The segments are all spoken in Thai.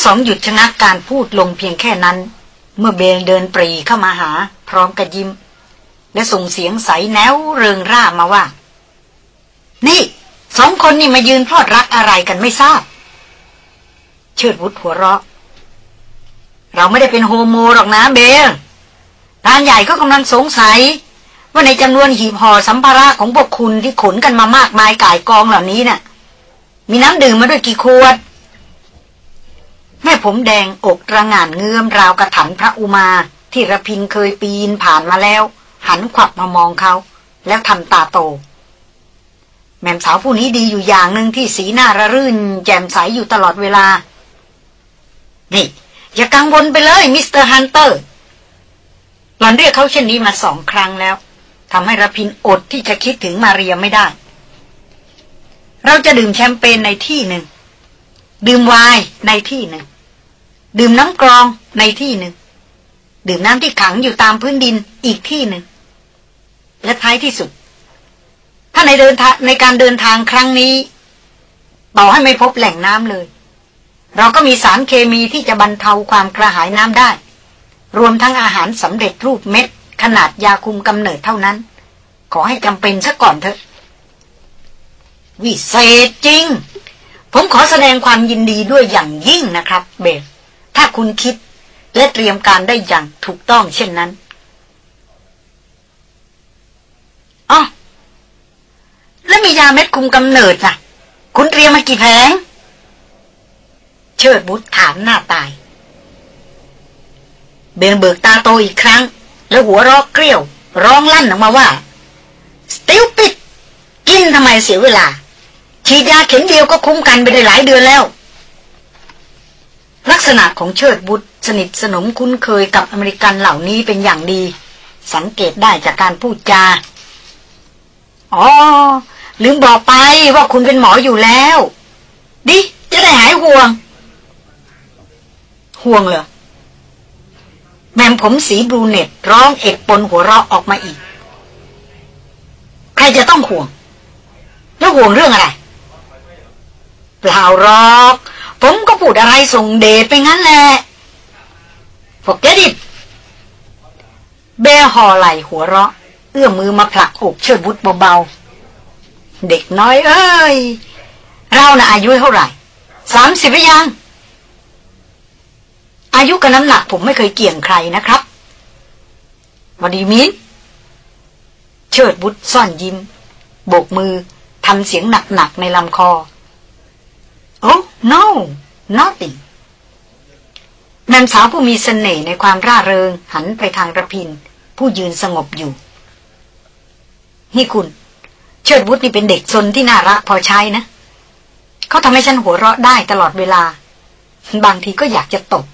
งสองหยุดชะงักการพูดลงเพียงแค่นั้น เมื่อเบลเดินปรีเข้ามาหา พร้อมกับยิ้ม และส่งเสียงใสแนวเริงร่ามาว่า นี่สองคนนี่มายืนพลอดรักอะไรกันไม่ทราบ เชิดวุฒหัวเราะ เราไม่ได้เป็นโฮโมหรอกนะเบลทานใหญ่ก็กำลังสงสัย ว่าในจำนวนหีบห่อสัมภาระของพวกคุณที่ขนกันมามากมายก่ายกองเหล่านี้นะ่ะ มีน้ำดื่มมาด้วยกี่ขวด แม่ผมแดงอกตระหง่านเงื้อมราวกะถันพระอุมา ที่ระพินเคยปีนผ่านมาแล้ว หันขวับมามองเขา แล้วทำตาโต แม่สาวผู้นี้ดีอยู่อย่างหนึ่งที่สีหน้าระรื่น แจ่มใสอยู่ตลอดเวลา นี่ อย่ากังวลไปเลย Mister Hunter หล่อนเรียกเขาเช่นนี้มาสองครั้งแล้วทำให้ระพินอดที่จะคิดถึงมาเรียไม่ได้ เราจะดื่มแชมเปญในที่หนึ่ง ดื่มไวน์ในที่หนึ่ง ดื่มน้ำกรองในที่หนึ่ง ดื่มน้ำที่ขังอยู่ตามพื้นดินอีกที่หนึ่ง และท้ายที่สุด ถ้าในเดินทางในการเดินทางครั้งนี้ ต่อให้ไม่พบแหล่งน้ำเลย เราก็มีสารเคมีที่จะบรรเทาความกระหายน้ำได้ รวมทั้งอาหารสำเร็จรูปเม็ด ขนาดยาคุมกำเนิดเท่านั้น ขอให้จำเป็นซะก่อนเถอะ วิเศษจริง ผมขอแสดงความยินดีด้วยอย่างยิ่งนะครับเบลถ้าคุณคิดและเตรียมการได้อย่างถูกต้องเช่นนั้นอ๋อแล้วมียาเม็ดคุมกำเนิดน่ะ คุณเตรียมมากี่แผง เชิดบุตรถามหน้าตาย เบนเบิกตาโตอีกครั้ง แล้วหัวรอกเกลี้ยว ร้องลั่นออกมาว่า สติลปิด กินทำไมเสียเวลา ฉีดยาเข็มเดียวก็คุ้มกันไปได้หลายเดือนแล้ว ลักษณะของเชิดบุตรสนิทสนมคุ้นเคยกับอเมริกันเหล่านี้เป็นอย่างดี สังเกตได้จากการพูดจา อ๋อ ลืมบอกไปว่าคุณเป็นหมออยู่แล้ว ดิ จะได้หายห่วง ห่วงเหรอแม่ผมสีบลูเน็ตร้องเอกปนหัวเราะออกมาอีก ใครจะต้องห่วง แล้วห่วงเรื่องอะไร เปล่าหรอก ผมก็พูดอะไรส่งเดชไปงั้นแหละ forget it เบลหอไหลหัวเราะ เอื้อมมือมาผลักอกเชิดบุตรเบาๆ เด็กน้อยเอ้ย เรานะ่ะอายุเท่าไหร่สามสิบยัง อายุกับน้ำหนักผมไม่เคยเกี่ยงใครนะครับวันดีมินเชิดบุตรซ่อนยิ้ม โบกมือทำเสียงหนักๆในลำคอ โอ้ no nothing แม่สาวผู้มีสเสน่ห์ในความร่าเริง หันไปทางระพิน ผู้ยืนสงบอยู่นี่คุณ เชิดบุตรนี่เป็นเด็กซนที่น่ารักพอใช้นะ เขาทำให้ฉันหัวเราะได้ตลอดเวลา บางทีก็อยากจะตก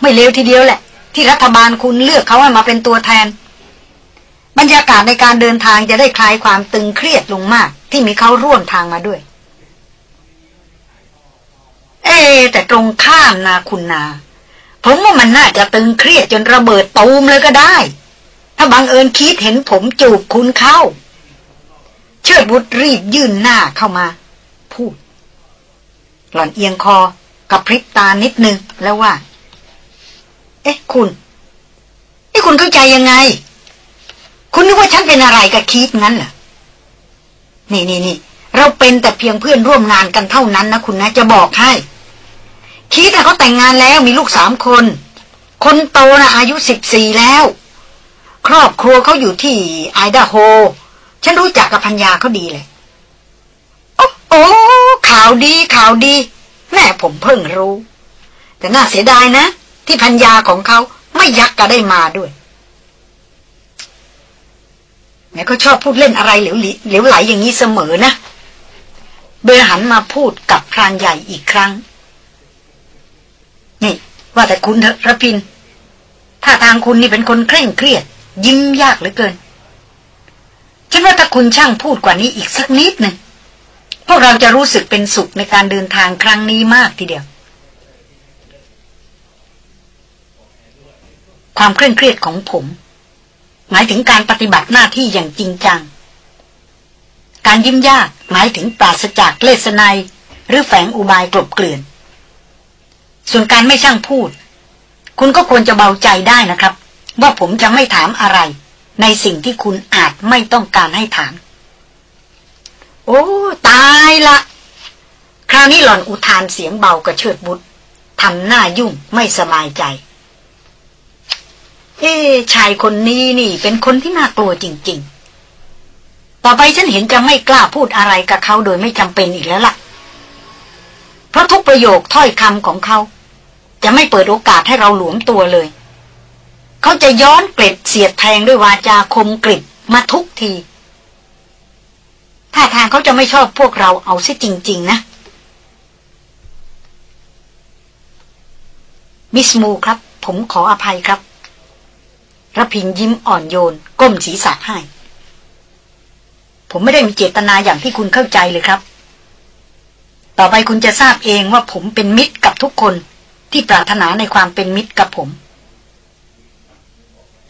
ไม่เลวทีเดียวแหละ ที่รัฐบาลคุณเลือกเขาให้มาเป็นตัวแทน บรรยากาศในการเดินทางจะได้คลายความตึงเครียดลงมาก ที่มีเขาร่วมทางมาด้วย เอ๊แต่ตรงข้ามนาคุณนา ผมว่ามันน่าจะตึงเครียดจนระเบิดตูมเลยก็ได้ ถ้าบังเอิญคิดเห็นผมจูบคุณเข้า เชิดบุตรรีบยื่นหน้าเข้ามา พูด หล่อนเอียงคอกับพริบตานิดนึงแล้วว่า เอ๊ะ คุณนี่คุณเข้าใจยังไง คุณนึกว่าฉันเป็นอะไรกับคีดงั้นเหรอนี่นี่นี่เราเป็นแต่เพียงเพื่อนร่วมงานกันเท่านั้นนะคุณนะจะบอกให้ คีดเขาแต่งงานแล้วมีลูกสามคน คนโตนะอายุสิบสี่แล้ว ครอบครัวเขาอยู่ที่ไอดาโฮ ฉันรู้จักกับพัญญาเขาดีเลย โอ้โอ้ข่าวดีข่าวดี แม่ผมเพิ่งรู้ แต่น่าเสียดายนะ ที่พัญญาของเขาไม่ยักก็ได้มาด้วยแม่ก็ชอบพูดเล่นอะไรเหลวเหลวไหลอย่างนี้เสมอนะ เบอหันมาพูดกับพรานใหญ่อีกครั้ง ว่าแต่คุณเถอะระพินถ้าทางคุณนี่เป็นคนเคร่งเครียด ยิ้มยากเหลือเกิน ฉันว่าถ้าคุณช่างพูดกว่านี้อีกสักนิดหนึ่งพวกเราจะรู้สึกเป็นสุขในการเดินทางครั้งนี้มากทีเดียว ความเคร่งเครียดของผม หมายถึงการปฏิบัติหน้าที่อย่างจริงจัง การยิ้มยากหมายถึงปราศจากเลสไนหรือแฝงอุบายกลบเกลื่อน ส่วนการไม่ช่างพูด คุณก็ควรจะเบาใจได้นะครับ ว่าผมจะไม่ถามอะไร ในสิ่งที่คุณอาจไม่ต้องการให้ถาม โอ้ ตายละ คราวนี้หล่อนอุทานเสียงเบากระเชิดบุตรทำหน้ายุ่งไม่สบายใจ เอ๊ชายคนนี้นี่ เป็นคนที่น่ากลัวจริง ๆ ต่อไปฉันเห็นจะไม่กล้าพูดอะไรกับเขาโดยไม่จำเป็นอีกแล้วล่ะ เพราะทุกประโยคถ้อยคำของเขา จะไม่เปิดโอกาสให้เราหลวมตัวเลย เขาจะย้อนเกล็ดเสียดแทงด้วยวาจาคมกริบมาทุกทีท่าทางเขาจะไม่ชอบพวกเราเอาซิจริง ๆ นะ มิสมูครับ ผมขออภัยครับระพินยิ้มอ่อนโยน ก้มศีรษะให้ ผมไม่ได้มีเจตนาอย่างที่คุณเข้าใจเลยครับ ต่อไปคุณจะทราบเองว่าผมเป็นมิตรกับทุกคน ที่ปรารถนาในความเป็นมิตรกับผม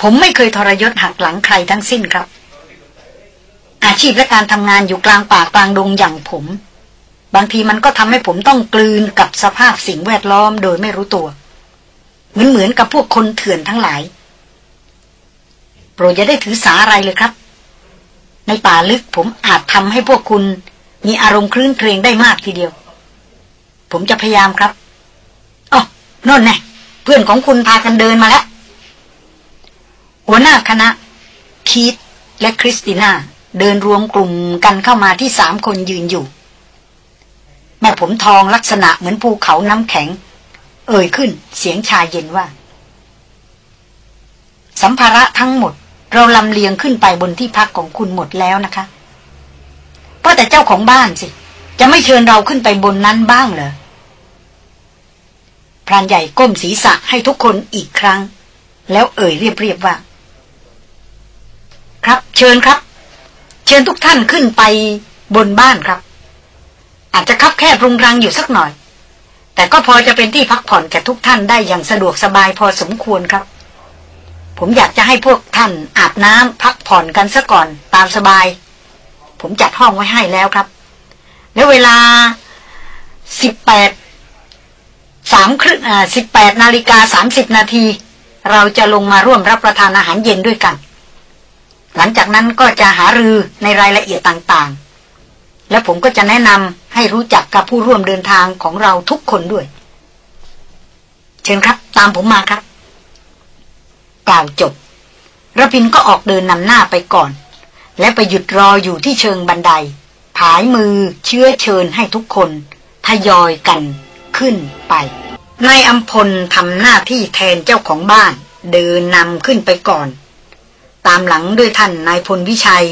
ผมไม่เคยทรยศหักหลังใครทั้งสิ้นครับ อาชีพและการทำงานอยู่กลางป่ากลางดงอย่างผม บางทีมันก็ทำให้ผมต้องกลืนกับสภาพสิ่งแวดล้อมโดยไม่รู้ตัว เหมือนเหมือนกับพวกคนเถื่อนทั้งหลาย โปรดอย่าได้ถือสาอะไรเลยครับ ในป่าลึกผมอาจทำให้พวกคุณมีอารมณ์คลื่นเครงได้มากทีเดียว ผมจะพยายามครับ นนแน่เพื่อนของคุณพากันเดินมาแล้ว หัวหน้าคณะ คีตและคริสติน่า เดินรวมกลุ่มกันเข้ามาที่สามคนยืนอยู่ แม่ผมทองลักษณะเหมือนภูเขาน้ำแข็ง เอ่ยขึ้นเสียงชายเย็นว่า สัมภาระทั้งหมด เราลำเลียงขึ้นไปบนที่พักของคุณหมดแล้วนะคะเพราะแต่เจ้าของบ้านสิ จะไม่เชิญเราขึ้นไปบนนั้นบ้างเหรอ พรานใหญ่ก้มศีรษะให้ทุกคนอีกครั้ง แล้วเอ่ยเรียบๆว่า ครับ เชิญครับ เชิญทุกท่านขึ้นไปบนบ้านครับ อาจจะคับแคบรุงรังอยู่สักหน่อย แต่ก็พอจะเป็นที่พักผ่อนแก่ทุกท่านได้อย่างสะดวกสบายพอสมควรครับ ผมอยากจะให้พวกท่านอาบน้ำพักผ่อนกันซะก่อนตามสบาย ผมจัดห้องไว้ให้แล้วครับ แล้วเวลาสิบแปด สามครึ่งอ่าสิบแปดนาฬิกาสามสิบนาที เราจะลงมาร่วมรับประทานอาหารเย็นด้วยกัน หลังจากนั้นก็จะหารือในรายละเอียดต่างๆ และผมก็จะแนะนำให้รู้จักกับผู้ร่วมเดินทางของเราทุกคนด้วย เชิญครับ ตามผมมาครับ กล่าวจบระพินก็ออกเดินนำหน้าไปก่อน และไปหยุดรออยู่ที่เชิงบันได ผายมือเชื้อเชิญให้ทุกคน ทยอยกัน ขึ้นไป นายอำพลทำหน้าที่แทนเจ้าของบ้าน เดินนำขึ้นไปก่อน ตามหลังด้วยท่านนายพลวิชัย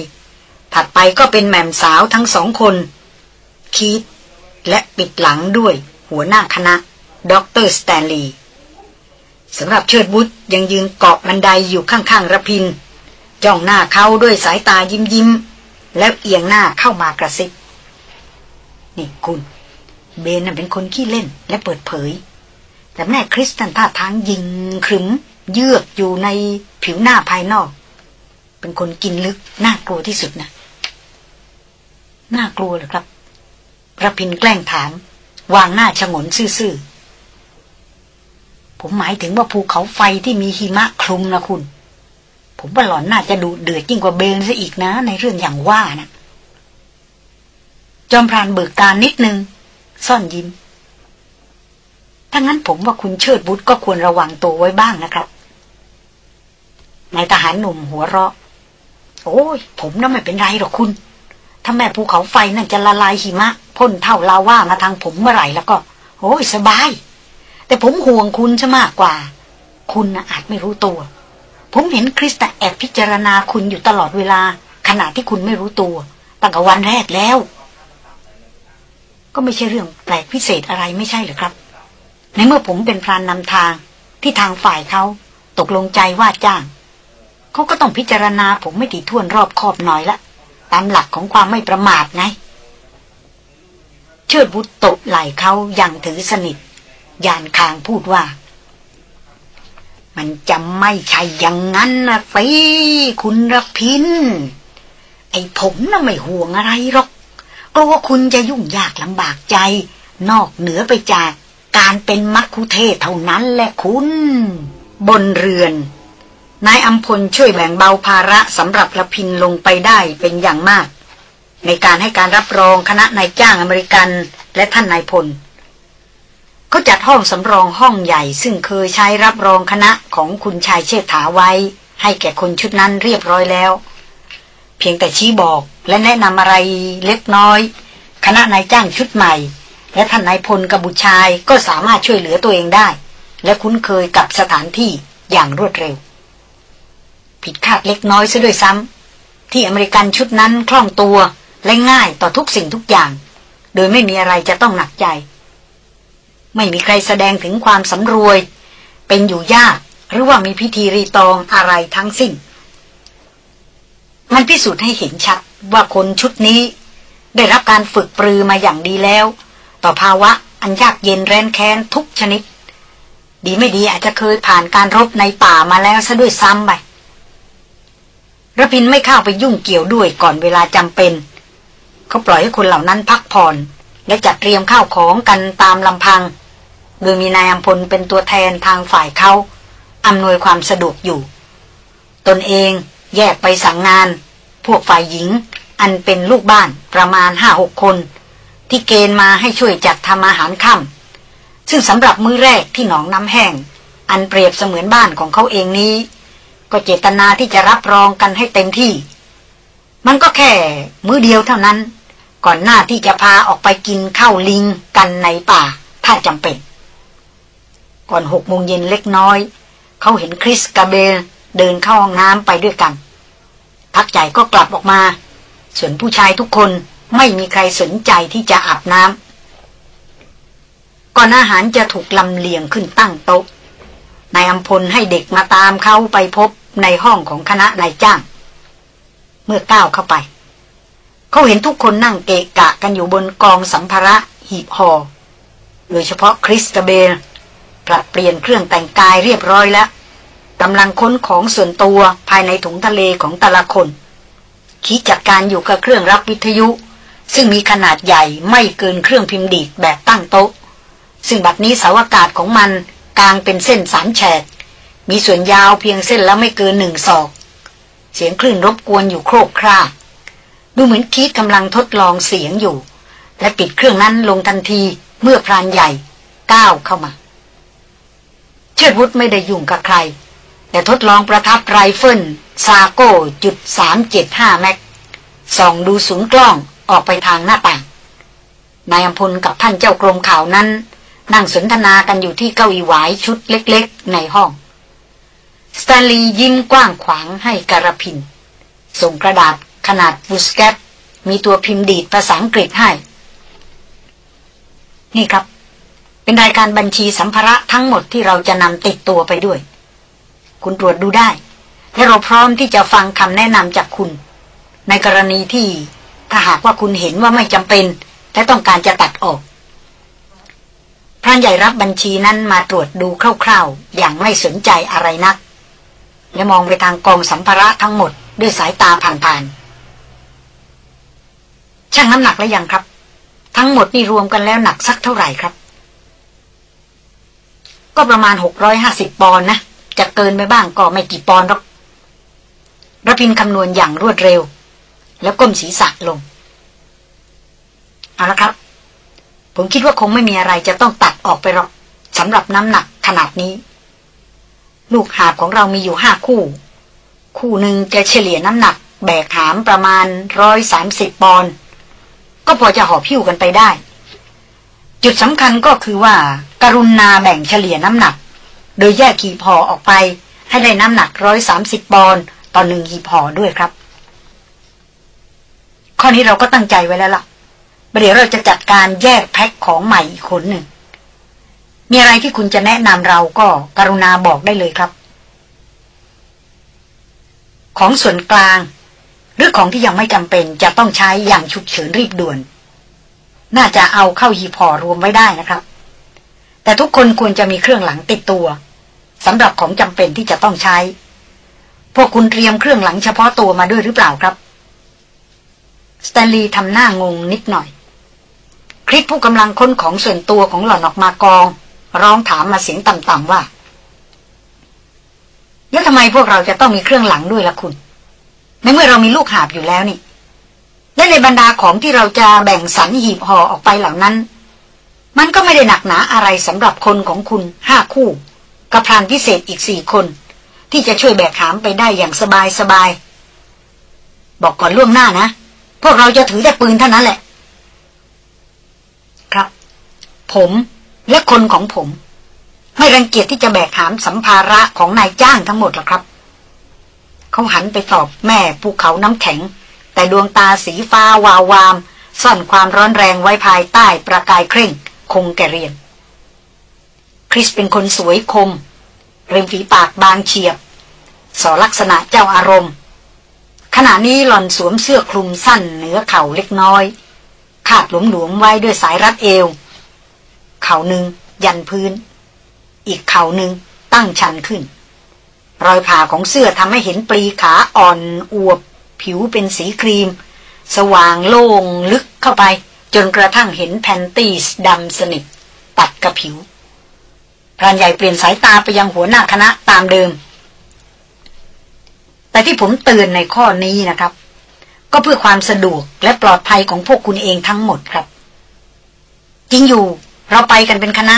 ถัดไปก็เป็นแหม่มสาวทั้งสองคน คีธและปิดหลังด้วยหัวหน้าคณะด็อกเตอร์สแตนลีย์สำหรับเชิดวุฒยังยืนเกาะบันไดอยู่ข้างๆระพิน จ้องหน้าเขาด้วยสายตายิ้มยิ้มแล้วเอียงหน้าเข้ามากระซิบ นี่คุณ เบนเป็นคนขี้เล่นและเปิดเผย แต่แม่คริสตันท่าทางยิงขรึม เยือกอยู่ในผิวหน้าภายนอก เป็นคนกินลึกน่ากลัวที่สุดนะน่ากลัวเหรอครับพระพินแกล้งถาม วางหน้าฉงนซื่อๆผมหมายถึงว่าภูเขาไฟที่มีหิมะคลุมนะคุณ ผมว่าหล่อนน่าจะดูเดือดยิ่งกว่าเบลซะอีกนะ ในเรื่องอย่างว่านะจอมพรานเบิกการนิดนึง ซ่อนยิ้ม ถ้างั้นผมว่าคุณเชิดบุตรก็ควรระวังตัวไว้บ้างนะครับ นายทหารหนุ่มหัวเราะ โอ้ย ผมน่ะไม่เป็นไรหรอกคุณ ถ้าแม่ภูเขาไฟนั่นจะละลายหิมะพ่นเท่าลาว่ามาทางผมเมื่อไหร่แล้วก็ โอ้ยสบาย แต่ผมห่วงคุณซะมากกว่า คุณนะอาจไม่รู้ตัว ผมเห็นคริสตแอบพิจารณาคุณอยู่ตลอดเวลา ขณะที่คุณไม่รู้ตัวตั้งแต่วันแรกแล้ว ก็ไม่ใช่เรื่องแปลกพิเศษอะไรไม่ใช่หรือครับ ในเมื่อผมเป็นพรานนำทางที่ทางฝ่ายเขาตกลงใจว่าจ้าง เขาก็ต้องพิจารณาผมไม่ถี่วนรอบคอบหน่อยละตามหลักของความไม่ประมาทไง เชิดบุตรตบไหล่เขาอย่างถือสนิท ยานคางพูดว่า มันจะไม่ใช่อย่างนั้นนะฟีคุณรพิน ไอ้ผมน่ะไม่ห่วงอะไรหรอก กลัวคุณจะยุ่งยากลำบากใจ นอกเหนือไปจากการเป็นมักคุเทศเท่านั้นแหละคุณ บนเรือน นายอัมพลช่วยแบ่งเบาภาระสำหรับละพินลงไปได้เป็นอย่างมาก ในการให้การรับรองคณะนายจ้างอเมริกันและท่านนายพลเขาจัดห้องสำรองห้องใหญ่ ซึ่งเคยใช้รับรองคณะของคุณชายเชษฐาไว้ ให้แก่คนชุดนั้นเรียบร้อยแล้ว เพียงแต่ชี้บอกและแนะนำอะไรเล็กน้อย คณะนายจ้างชุดใหม่ และท่านนายพลกับบุตรชายก็สามารถช่วยเหลือตัวเองได้ และคุ้นเคยกับสถานที่อย่างรวดเร็ว ผิดคาดเล็กน้อยซะด้วยซ้ำที่อเมริกันชุดนั้นคล่องตัวและง่ายต่อทุกสิ่งทุกอย่าง โดยไม่มีอะไรจะต้องหนักใจ ไม่มีใครแสดงถึงความสำรวย เป็นอยู่ยากหรือว่ามีพิธีรีตองอะไรทั้งสิ้น มันพิสูจน์ให้เห็นชัดว่าคนชุดนี้ ได้รับการฝึกปรือมาอย่างดีแล้ว ต่อภาวะอันยากเย็นแรนแค้นทุกชนิด ดีไม่ดีอาจจะเคยผ่านการรบในป่ามาแล้วซะด้วยซ้ำไประพินไม่เข้าไปยุ่งเกี่ยวด้วยก่อนเวลาจำเป็น เขาปล่อยให้คนเหล่านั้นพักผ่อน และจัดเตรียมข้าวของกันตามลำพัง โดยมีนายอัมพลเป็นตัวแทนทางฝ่ายเขาอำนวยความสะดวกอยู่ ตนเอง แยกไปสั่งงาน พวกฝ่ายหญิง อันเป็นลูกบ้านประมาณห้าหกคน ที่เกณฑ์มาให้ช่วยจัดทำอาหารค่ำซึ่งสำหรับมื้อแรกที่หนองน้ำแห้ง อันเปรียบเสมือนบ้านของเขาเองนี้ ก็เจตนาที่จะรับรองกันให้เต็มที่ มันก็แค่มื้อเดียวเท่านั้น ก่อนหน้าที่จะพาออกไปกินข้าวลิงกันในป่า ถ้าจำเป็น ก่อนหกโมงเย็นเล็กน้อย เขาเห็นคริสกาเบล เดินเข้าห้องน้ำไปด้วยกัน พักใจก็กลับออกมา ส่วนผู้ชายทุกคนไม่มีใครสนใจที่จะอาบน้ำก่อนอาหารจะถูกลำเลียงขึ้นตั้งโต๊ะนายอัมพลให้เด็กมาตามเขาไปพบในห้องของคณะนายจ้าง เมื่อก้าวเข้าไป เขาเห็นทุกคนนั่งเกะกะกันอยู่บนกองสัมภาระหีบห่อโดยเฉพาะคริสตเบลปรับเปลี่ยนเครื่องแต่งกายเรียบร้อยแล้ว กำลังค้นของส่วนตัวภายในถุงทะเลของแต่ละคน คิดจัดการอยู่กับเครื่องรับวิทยุ ซึ่งมีขนาดใหญ่ไม่เกินเครื่องพิมพ์ดีดแบบตั้งโต๊ะ ซึ่งบัดนี้เสาอากาศของมันกลางเป็นเส้นสามแฉก มีส่วนยาวเพียงเส้นแล้วไม่เกินหนึ่งศอก เสียงคลื่นรบกวนอยู่โครกคราดูเหมือนคิดกำลังทดลองเสียงอยู่ และปิดเครื่องนั้นลงทันทีเมื่อพรานใหญ่ก้าวเข้ามา เชิดวุฒไม่ได้ยุ่งกับใคร แต่ทดลองประทับไรเฟิลซาโก้จุดสามเจ็ดห้าแม็กส่องดูศูนย์กล้องออกไปทางหน้าต่าง นายอำพลกับท่านเจ้ากรมข่าวนั้น นั่งสนทนากันอยู่ที่เก้าอี้หวายชุดเล็กๆ ในห้อง สแตนลีย์ยิ้มกว้างขวางให้ระพิน ส่งกระดาษขนาดฟูลสแก๊ปมีตัวพิมพ์ดีดภาษาอังกฤษให้ นี่ครับ เป็นรายการบัญชีสัมภาระทั้งหมดที่เราจะนำติดตัวไปด้วย คุณตรวจดูได้ และเราพร้อมที่จะฟังคำแนะนำจากคุณ ในกรณีที่ถ้าหากว่าคุณเห็นว่าไม่จำเป็น และต้องการจะตัดออกพรานใหญ่รับบัญชีนั้นมาตรวจดูคร่าวๆ อย่างไม่สนใจอะไรนัก และมองไปทางกองสัมภาระทั้งหมดด้วยสายตาผ่านๆช่างน้ำหนักแล้วยังครับ ทั้งหมดนี่รวมกันแล้วหนักสักเท่าไหร่ครับ ก็ประมาณหกร้อยห้าสิบปอนนะ จะเกินไปบ้างก็ไม่กี่ปอนหรอกระพินคำนวณอย่างรวดเร็ว แล้วก้มศีรษะลง เอาละครับ ผมคิดว่าคงไม่มีอะไรจะต้องตัดออกไปหรอกสำหรับน้ำหนักขนาดนี้ ลูกหาบของเรามีอยู่ห้าคู่ คู่หนึ่งจะเฉลี่ยน้ำหนัก แบกหามประมาณร้อยสามสิบปอนด์ก็พอจะหอบพิ้วกันไปได้ จุดสำคัญก็คือว่าการุณาแบ่งเฉลี่ยน้ำหนัก โดยแยกขีพอออกไป ให้ได้น้ำหนักร้อยสามสิบปอนด์ต่อหนึ่งขีพอด้วยครับ ข้อนี้เราก็ตั้งใจไว้แล้วล่ะเดี๋ยวเราจะจัดการแยกแพ็คของใหม่อีกคนหนึ่ง มีอะไรที่คุณจะแนะนำเราก็กรุณาบอกได้เลยครับ ของส่วนกลาง หรือของที่ยังไม่จำเป็นจะต้องใช้อย่างฉุกเฉินรีบด่วน น่าจะเอาเข้าหีพอรวมไว้ได้นะครับแต่ทุกคนควรจะมีเครื่องหลังติดตัว สำหรับของจำเป็นที่จะต้องใช้ พวกคุณเตรียมเครื่องหลังเฉพาะตัวมาด้วยหรือเปล่าครับสแตนลีย์ทำหน้างงนิดหน่อย คริสผู้กำลังค้นของส่วนตัวของหล่อนออกมากอง ร้องถามมาเสียงต่ำๆว่า แล้วทำไมพวกเราจะต้องมีเครื่องหลังด้วยล่ะคุณ ในเมื่อเรามีลูกหาบอยู่แล้วนี่ และในบรรดาของที่เราจะแบ่งสรรหีบห่อออกไปเหล่านั้น มันก็ไม่ได้หนักหนาอะไรสำหรับคนของคุณห้าคู่ กับพรานพิเศษอีกสี่คน ที่จะช่วยแบกหามไปได้อย่างสบายสบาย บอกก่อนล่วงหน้านะ พวกเราจะถือแต่ปืนเท่านั้นแหละ ครับ ผมและคนของผม ไม่รังเกียจที่จะแบกหามสัมภาระของนายจ้างทั้งหมดหรอกครับ เขาหันไปตอบแม่ภูเขาน้ำแข็ง แต่ดวงตาสีฟ้าวาววาม ซ่อนความร้อนแรงไว้ภายใต้ประกายเคร่ง คงแกเรียน คริสเป็นคนสวยคม เริมฝีปากบางเฉียบ สอลักษณะเจ้าอารมณ์ ขณะนี้หล่อนสวมเสื้อคลุมสั้นเหนือเข่าเล็กน้อย คาดหลวมๆไว้ด้วยสายรัดเอว เข่าหนึ่งยันพื้น อีกเข่าหนึ่งตั้งชันขึ้น รอยผ่าของเสื้อทำให้เห็นปรีขาอ่อนอวบ ผิวเป็นสีครีม สว่างโล่งลึกเข้าไป จนกระทั่งเห็นแผ่นตีสดำสนิทตัดกับผิว พรานใหญ่เปลี่ยนสายตาไปยังหัวหน้าคณะตามเดิม แต่ที่ผมเตือนในข้อนี้นะครับ ก็เพื่อความสะดวกและปลอดภัยของพวกคุณเองทั้งหมดครับ จริงอยู่เราไปกันเป็นคณะ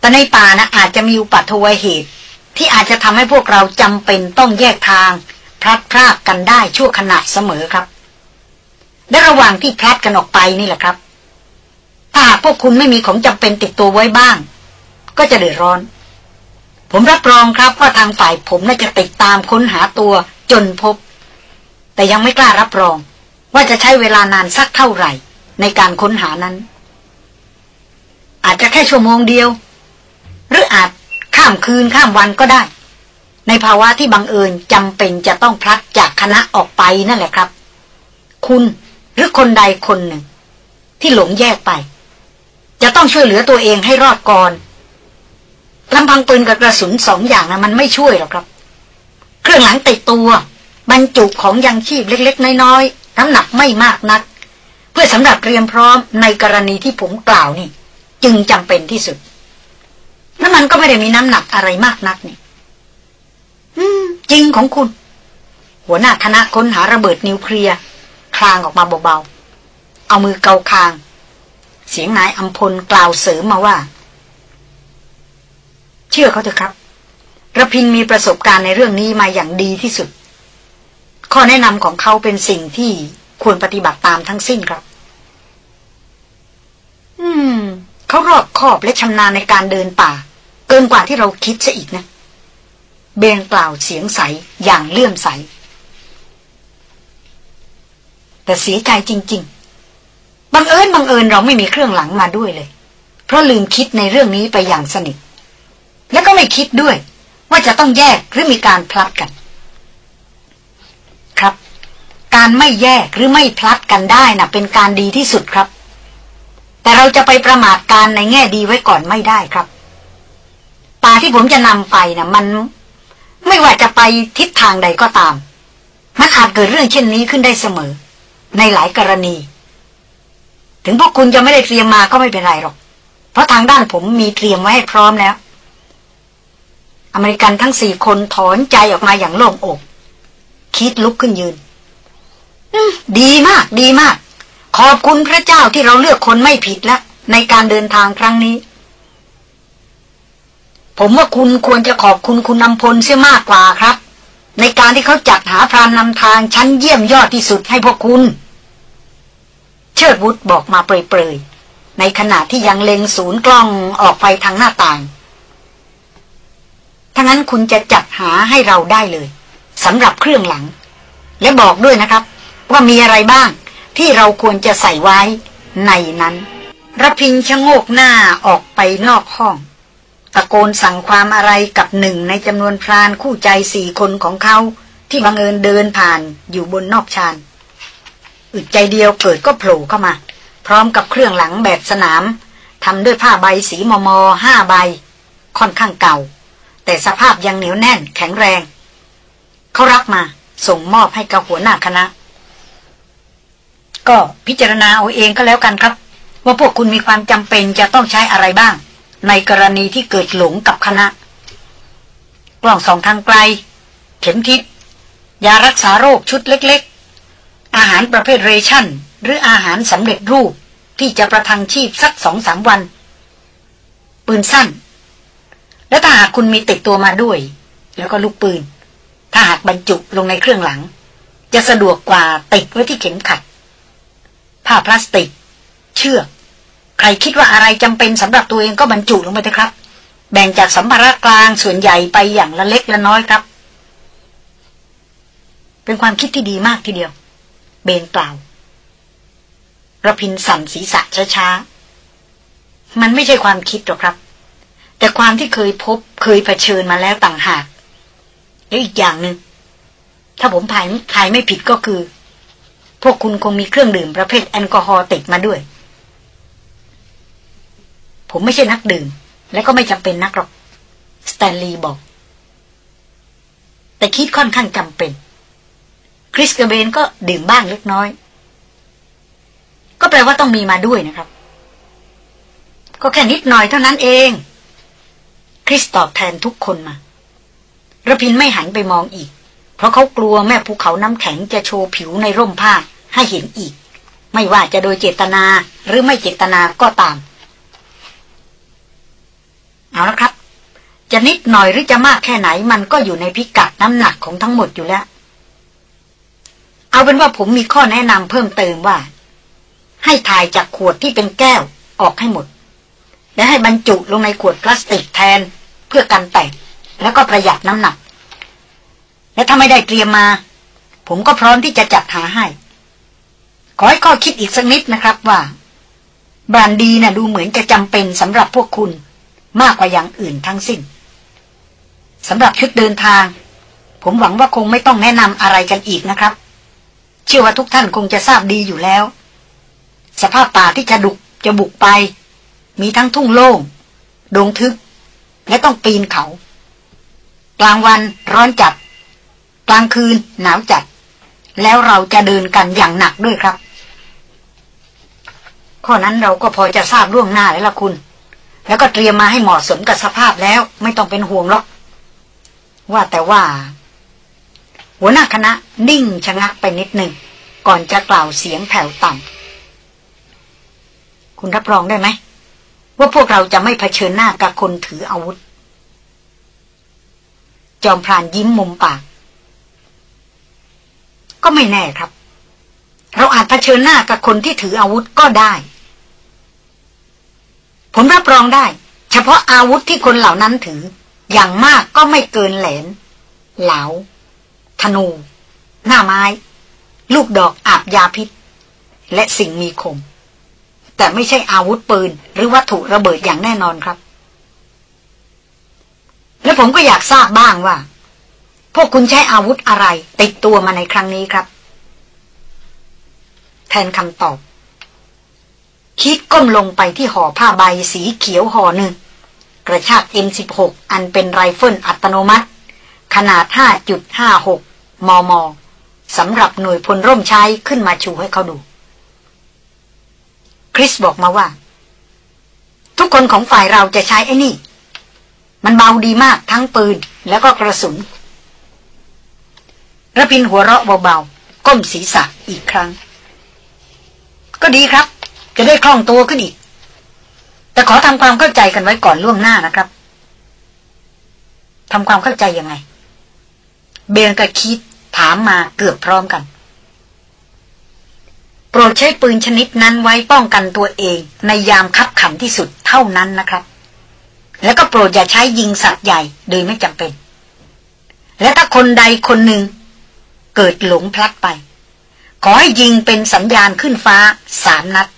แต่ในป่านะอาจจะมีอุปัตวเหตุ ที่อาจจะทำให้พวกเราจำเป็นต้องแยกทาง พลัดพรากกันได้ชั่วขณะเสมอครับ และระหว่างที่พลัดกันออกไปนี่แหละครับถ้าพวกคุณไม่มีของจำเป็นติดตัวไว้บ้าง ก็จะเดือดร้อน ผมรับรองครับว่าทางฝ่ายผมน่าจะติดตามค้นหาตัวจนพบ แต่ยังไม่กล้ารับรอง ว่าจะใช้เวลานานสักเท่าไหร่ ในการค้นหานั้น อาจจะแค่ชั่วโมงเดียว หรืออาจข้ามคืนข้ามวันก็ได้ ในภาวะที่บังเอิญจำเป็นจะต้องพลัดจากคณะออกไปนั่นแหละครับ คุณหรือคนใดคนหนึ่ง ที่หลงแยกไป จะต้องช่วยเหลือตัวเองให้รอดก่อน ลำพังปืนกับกระสุนสองอย่างนะมันไม่ช่วยหรอกครับ เครื่องหลังติดตัว บรรจุของยังชีพเล็กๆ น้อยๆ น้ำหนักไม่มากนัก เพื่อสำหรับเตรียมพร้อมในกรณีที่ผมกล่าวนี่ จึงจำเป็นที่สุดน้ำมันก็ไม่ได้มีน้ำหนักอะไรมากนักนี่ อืม จริงของคุณ หัวหน้าคณะค้นหาระเบิดนิวเคลียร์คลางออกมาเบาๆ เอามือเกาคาง เสียงนายอัมพลกล่าวเสริมมาว่า เชื่อเขาเถอะครับระพินมีประสบการณ์ในเรื่องนี้มาอย่างดีที่สุด ข้อแนะนำของเขาเป็นสิ่งที่ควรปฏิบัติตามทั้งสิ้นครับ อืม เขารอบคอบและชำนาญในการเดินป่า เกินกว่าที่เราคิดซะอีกนะ เบนกล่าวเสียงใสอย่างเลื่อมใส แต่เสียใจจริง ๆ บังเอิญบังเอิญเราไม่มีเครื่องหลังมาด้วยเลย เพราะลืมคิดในเรื่องนี้ไปอย่างสนิท แล้วก็ไม่คิดด้วย ว่าจะต้องแยกหรือมีการพลัดกัน ครับ การไม่แยกหรือไม่พลัดกันได้นะ่ะ เป็นการดีที่สุดครับ แต่เราจะไปประมาทการในแง่ดีไว้ก่อนไม่ได้ครับป่าที่ผมจะนำไปนะ่ะ มันไม่ว่าจะไปทิศทางใดก็ตาม มันอาจเกิดเรื่องเช่นนี้ขึ้นได้เสมอ ในหลายกรณี ถึงพวกคุณจะไม่ได้เตรียมมาก็ไม่เป็นไรหรอก เพราะทางด้านผมมีเตรียมไว้ให้พร้อมแล้ว อเมริกันทั้งสี่คนถอนใจออกมาอย่างโล่งอก คิดลุกขึ้นยืนดีมาก ดีมาก ขอบคุณพระเจ้าที่เราเลือกคนไม่ผิดแล้วในการเดินทางครั้งนี้ ผมว่าคุณควรจะขอบคุณคุณนำพลเสียมากกว่าครับ ในการที่เขาจัดหาพรานนำทางชั้นเยี่ยมยอดที่สุดให้พวกคุณ เชิดวุฒบอกมาเปรยๆในขณะที่ยังเล็งศูนย์กล้องออกไปทางหน้าต่าง ถ้างั้นคุณจะจัดหาให้เราได้เลยสำหรับเครื่องหลัง และบอกด้วยนะครับ ว่ามีอะไรบ้างที่เราควรจะใส่ไว้ในนั้นระพินชะโงกหน้าออกไปนอกห้อง ตะโกนสั่งความอะไรกับหนึ่งในจำนวนพรานคู่ใจสี่คนของเขา ที่บังเอิญเดินผ่านอยู่บนนอกชานอึดใจเดียวเกิดก็โผล่เข้ามา พร้อมกับเครื่องหลังแบบสนามทำด้วยผ้าใบสีมอมอห้าใบ ค่อนข้างเก่า แต่สภาพยังเหนียวแน่นแข็งแรง เขารับมา ส่งมอบให้กับหัวหน้าคณะ ก็พิจารณาเอาเองก็แล้วกันครับ ว่าพวกคุณมีความจำเป็นจะต้องใช้อะไรบ้าง ในกรณีที่เกิดหลงกับคณะ กล่องสองทางไกล เข็มทิศยารักษาโรคชุดเล็กๆ อาหารประเภทเรชั่น หรืออาหารสำเร็จรูปที่จะประทังชีพสักสองสามวัน ปืนสั้น และถ้าหากคุณมีติดตัวมาด้วย แล้วก็ลูกปืน ถ้าหากบรรจุลงในเครื่องหลัง จะสะดวกกว่าติดไว้ที่เข็มขัด ผ้าพลาสติก เชือกใครคิดว่าอะไรจำเป็นสำหรับตัวเองก็บรรจุลงไปเถอะครับ แบ่งจากสัมภาระกลางส่วนใหญ่ไปอย่างละเล็กละน้อยครับ เป็นความคิดที่ดีมากทีเดียว เบนกล่าวระพินสั่นศีรษะช้าๆ มันไม่ใช่ความคิดหรอกครับ แต่ความที่เคยพบเคยเผชิญมาแล้วต่างหากแล้วอีกอย่างหนึง่งถ้าผมถ่ายถ่ายไม่ผิดก็คือ พวกคุณคงมีเครื่องดื่มประเภทแอลกอฮอล์ติดมาด้วย ผมไม่ใช่นักดื่ม และก็ไม่จำเป็นนักหรอกสแตนลีย์บอก แต่คิดค่อนข้างจำเป็น คริสกับเบนก็ดื่มบ้างเล็กน้อย ก็แปลว่าต้องมีมาด้วยนะครับ ก็แค่นิดหน่อยเท่านั้นเอง คริสตอบแทนทุกคนมาระพินไม่หันไปมองอีก เพราะเขากลัวแม่ภูเขาน้ำแข็งจะโชว์ผิวในร่มผ้าให้เห็นอีก ไม่ว่าจะโดยเจตนาหรือไม่เจตนาก็ตาม เอาละครับ จะนิดหน่อยหรือจะมากแค่ไหนมันก็อยู่ในพิกัดน้ำหนักของทั้งหมดอยู่แล้ว เอาเป็นว่าผมมีข้อแนะนำเพิ่มเติมว่า ให้ถ่ายจากขวดที่เป็นแก้วออกให้หมด และให้บรรจุลงในขวดพลาสติกแทนเพื่อกันแตกแล้วก็ประหยัดน้ำหนัก และถ้าไม่ได้เตรียมมา ผมก็พร้อมที่จะจัดหาให้ ขอให้ข้อคิดอีกสักนิดนะครับว่าบรานดีนะ่ะดูเหมือนจะจำเป็นสำหรับพวกคุณมากกว่าอย่างอื่นทั้งสิ้นสำหรับชุดเดินทาง ผมหวังว่าคงไม่ต้องแนะนำอะไรกันอีกนะครับ เชื่อว่าทุกท่านคงจะทราบดีอยู่แล้ว สภาพป่าที่จะดุกจะบุกไป มีทั้งทุ่งโล่งดงทึก และต้องปีนเขา กลางวันร้อนจัด กลางคืนหนาวจัด แล้วเราจะเดินกันอย่างหนักด้วยครับ ข้อนั้นเราก็พอจะทราบล่วงหน้าแล้วล่ะคุณ แล้วก็เตรียมมาให้เหมาะสมกับสภาพแล้ว ไม่ต้องเป็นห่วงหรอก ว่าแต่ว่า หัวหน้าคณะนิ่งชะงักไปนิดหนึ่ง ก่อนจะกล่าวเสียงแผ่วต่ำคุณรับรองได้ไหม ว่าพวกเราจะไม่เผชิญหน้ากับคนถืออาวุธ จอมพรานยิ้มมุมปาก ก็ไม่แน่ครับ เราอาจเผชิญหน้ากับคนที่ถืออาวุธก็ได้ ผมรับรองได้ เฉพาะอาวุธที่คนเหล่านั้นถือ อย่างมากก็ไม่เกินแหลนเหลาธนู หน้าไม้ ลูกดอกอาบยาพิษ และสิ่งมีคม แต่ไม่ใช่อาวุธปืน หรือวัตถุระเบิดอย่างแน่นอนครับ และผมก็อยากทราบบ้างว่า พวกคุณใช้อาวุธอะไร ติดตัวมาในครั้งนี้ครับ แทนคำตอบ คิดก้มลงไปที่ห่อผ้าใบสีเขียวห่อหนึ่ง กระชาก M16 อันเป็นไรเฟิลอัตโนมัติ ขนาด 5.56 มมสำหรับหน่วยพลร่มใช้ขึ้นมาชูให้เขาดู คริสบอกมาว่า ทุกคนของฝ่ายเราจะใช้ไอ้นี่ มันเบาดีมากทั้งปืนแล้วก็กระสุนระพินหัวเราะเบาๆ ก้มศีรษะอีกครั้ง ก็ดีครับ จะได้คล่องตัวขึ้นอีก แต่ขอทำความเข้าใจกันไว้ก่อนล่วงหน้านะครับทำความเข้าใจยังไง เบนกับคิดถามมาเกือบพร้อมกัน โปรดใช้ปืนชนิดนั้นไว้ป้องกันตัวเอง ในยามคับขันที่สุดเท่านั้นนะครับ แล้วก็โปรดอย่าใช้ยิงสัตว์ใหญ่โดยไม่จำเป็น และถ้าคนใดคนหนึ่ง เกิดหลงพลัดไป ขอให้ยิงเป็นสัญญาณขึ้นฟ้าสามนัด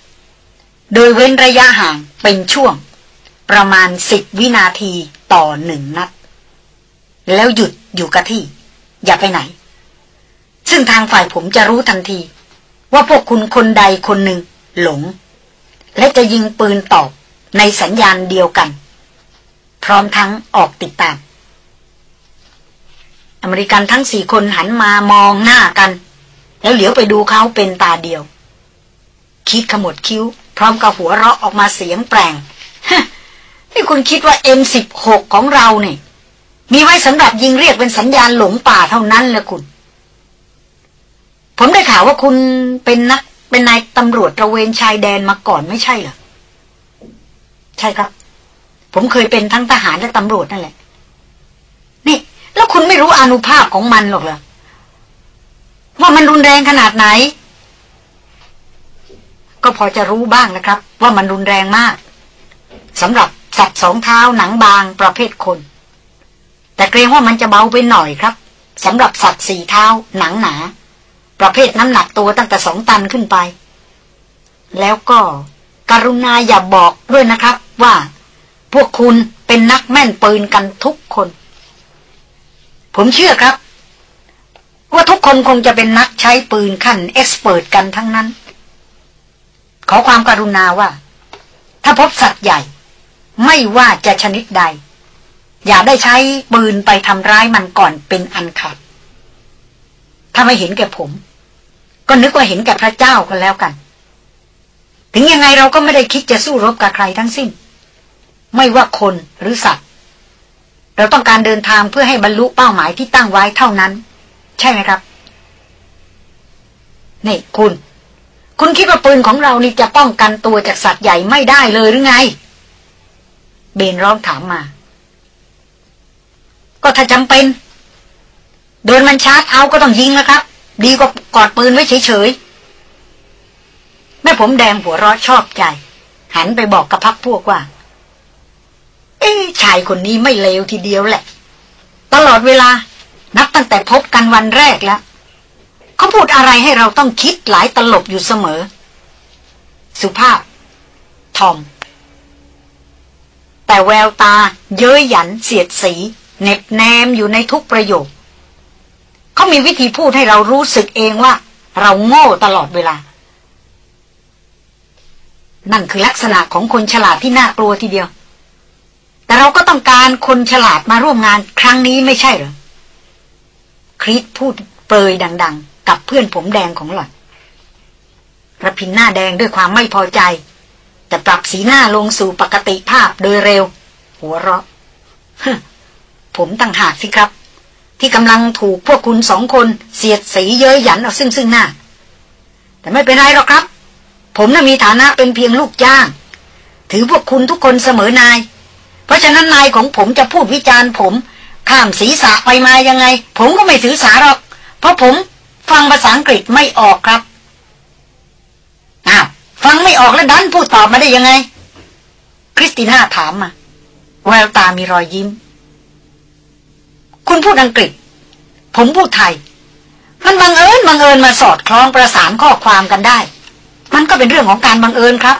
โดยเว้นระยะห่างเป็นช่วง ประมาณสิบวินาทีต่อหนึ่งนัด แล้วหยุดอยู่กับที่ อย่าไปไหน ซึ่งทางฝ่ายผมจะรู้ทันที ว่าพวกคุณคนใดคนหนึ่งหลง และจะยิงปืนตอบในสัญญาณเดียวกัน พร้อมทั้งออกติดตาม อเมริกันทั้งสี่คนหันมามองหน้ากัน แล้วเหลียวไปดูเขาเป็นตาเดียว คิดขมวดคิ้ว พร้อมกับหัวเราะออกมาเสียงแปลงนี่คุณคิดว่า M16 ของเราเนี่ยมีไว้สำหรับยิงเรียกเป็นสัญญาณหลงป่าเท่านั้นแหละคุณ ผมได้ข่าวว่าคุณเป็นนัก เป็นนายตำรวจตระเวนชายแดนมาก่อนไม่ใช่เหรอ ใช่ครับ ผมเคยเป็นทั้งทหารและตำรวจนั่นแหละ นี่ แล้วคุณไม่รู้อนุภาพของมันหรอกเหรอ ว่ามันรุนแรงขนาดไหน ก็พอจะรู้บ้างนะครับ ว่ามันรุนแรงมากสำหรับสัตว์สองเท้าหนังบางประเภทคน แต่เกรงว่ามันจะเบาไปหน่อยครับสำหรับสัตว์สี่เท้าหนังหนา ประเภทน้ำหนักตัวตั้งแต่สองตันขึ้นไป แล้วก็กรุณาอย่าบอกด้วยนะครับว่า พวกคุณเป็นนักแม่นปืนกันทุกคน ผมเชื่อครับ ว่าทุกคนคงจะเป็นนักใช้ปืนขั้นเอ็กซ์เปิดกันทั้งนั้น ขอความกรุณาว่า ถ้าพบสัตว์ใหญ่ ไม่ว่าจะชนิดใด อย่าได้ใช้ปืนไปทำร้ายมันก่อนเป็นอันขาดถ้าไม่เห็นแก่ผม ก็นึกว่าเห็นแก่พระเจ้ากันแล้วกัน ถึงยังไงเราก็ไม่ได้คิดจะสู้รบกับใครทั้งสิ้น ไม่ว่าคนหรือสัตว์ เราต้องการเดินทางเพื่อให้บรรลุเป้าหมายที่ตั้งไว้เท่านั้น ใช่ไหมครับ นี่คุณ คุณคิดว่าปืนของเรานี่จะป้องกันตัวจากสัตว์ใหญ่ไม่ได้เลยหรือไง เบนร้องถามมา ก็ถ้าจำเป็น โดนมันชาร์จเอาก็ต้องยิงนะครับ ดีกว่ากอดปืนไว้เฉยๆแม่ผมแดงหัวเร้อชอบใจ หันไปบอกกับพักพวกว่า เอ้ชายคนนี้ไม่เลวทีเดียวแหละ ตลอดเวลา นับตั้งแต่พบกันวันแรกแล้วเขาพูดอะไรให้เราต้องคิดหลายตลบอยู่เสมอ สุภาพ ทอม แต่แววตา เย้ยหยันเสียดสี เน็บแนมอยู่ในทุกประโยค เขามีวิธีพูดให้เรารู้สึกเองว่า เราโง่ตลอดเวลา นั่นคือลักษณะของคนฉลาดที่น่ากลัวทีเดียว แต่เราก็ต้องการคนฉลาดมาร่วมงานครั้งนี้ไม่ใช่เหรอ คริสพูดเปรยดัง ๆ กับเพื่อนผมแดงของหล่อนระพินหน้าแดงด้วยความไม่พอใจ แต่ปรับสีหน้าลงสู่ปกติภาพโดยเร็ว หัวเราะผมตั้งหากสิครับ ที่กำลังถูกพวกคุณสองคนเสียดสีเย้ยหยันเอาซึ่งซึ่งหน้า แต่ไม่เป็นไรหรอกครับ ผมน่ะมีฐานะเป็นเพียงลูกจ้าง ถือพวกคุณทุกคนเสมอนาย เพราะฉะนั้นนายของผมจะพูดวิจารณ์ผม ข้ามศีรษะไปมายังไง ผมก็ไม่ถือสาหรอก เพราะผมฟังภาษาอังกฤษไม่ออกครับอ้าวฟังไม่ออกแล้วดันพูดตอบมาได้ยังไง คริสติน่าถามมาแววตามีรอยยิ้ม คุณพูดอังกฤษ ผมพูดไทย มันบังเอิญบังเอิญมาสอดคล้องประสานข้อความกันได้ มันก็เป็นเรื่องของการบังเอิญครับ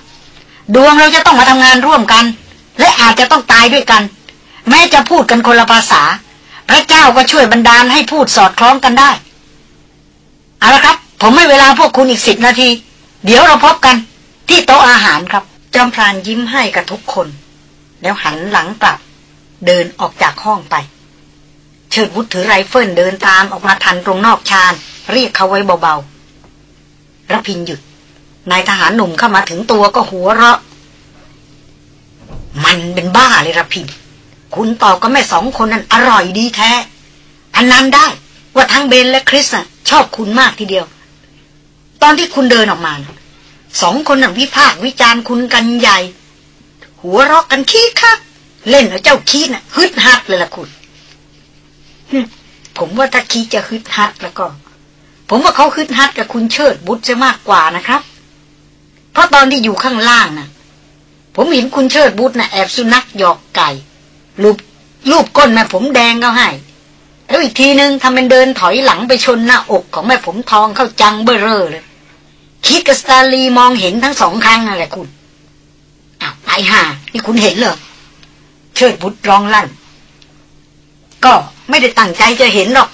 ดวงเราจะต้องมาทำงานร่วมกัน และอาจจะต้องตายด้วยกัน แม้จะพูดกันคนละภาษา พระเจ้าก็ช่วยบันดาลให้พูดสอดคล้องกันได้เอาละครับ ผมไม่เวลาพวกคุณอีกสิบนาที เดี๋ยวเราพบกันที่โต๊ะอาหารครับ จอมพรานยิ้มให้กับทุกคน แล้วหันหลังกลับ เดินออกจากห้องไป เชิดวุฒถือไรเฟิลเดินตามออกมาทันตรงนอกชานเรียกเขาไว้เบาๆระพินหยุด นายทหารหนุ่มเข้ามาถึงตัวก็หัวเราะ มันเป็นบ้าเลยระพิน คุณตอบกับแม่สองคนนั้นอร่อยดีแท้อันนั้นได้ว่าทั้งเบลและคริสชอบคุณมากทีเดียว ตอนที่คุณเดินออกมาสองคนน่ะวิพากษ์วิจารณ์คุณกันใหญ่ หัวเราะกันขี้คักเล่นแล้วเจ้าขี้น่ะฮึดฮัดเลยล่ะคุณ ผมว่าถ้าขี้จะฮึดฮัดแล้วก็ ผมว่าเขาฮึดฮัดกับคุณเชิดบุตรจะมากกว่านะครับ เพราะตอนที่อยู่ข้างล่างน่ะ ผมเห็นคุณเชิดบุตรน่ะแอบสุนัขหยอกไก่ลูบลูบก้นแม่ผมแดงเขาให้แล้วอีกทีนึงทำเป็นเดินถอยหลังไปชนหน้าอกของแม่ผมทองเข้าจังเบ้อเร่อเลย คิดกับสตาลีมองเห็นทั้งสองครั้งอะไรคุณอ้าวไอห่านี่คุณเห็นเหรอเชิดบุตรร้องลั่น ก็ ไม่ได้ตั้งใจจะเห็นหรอก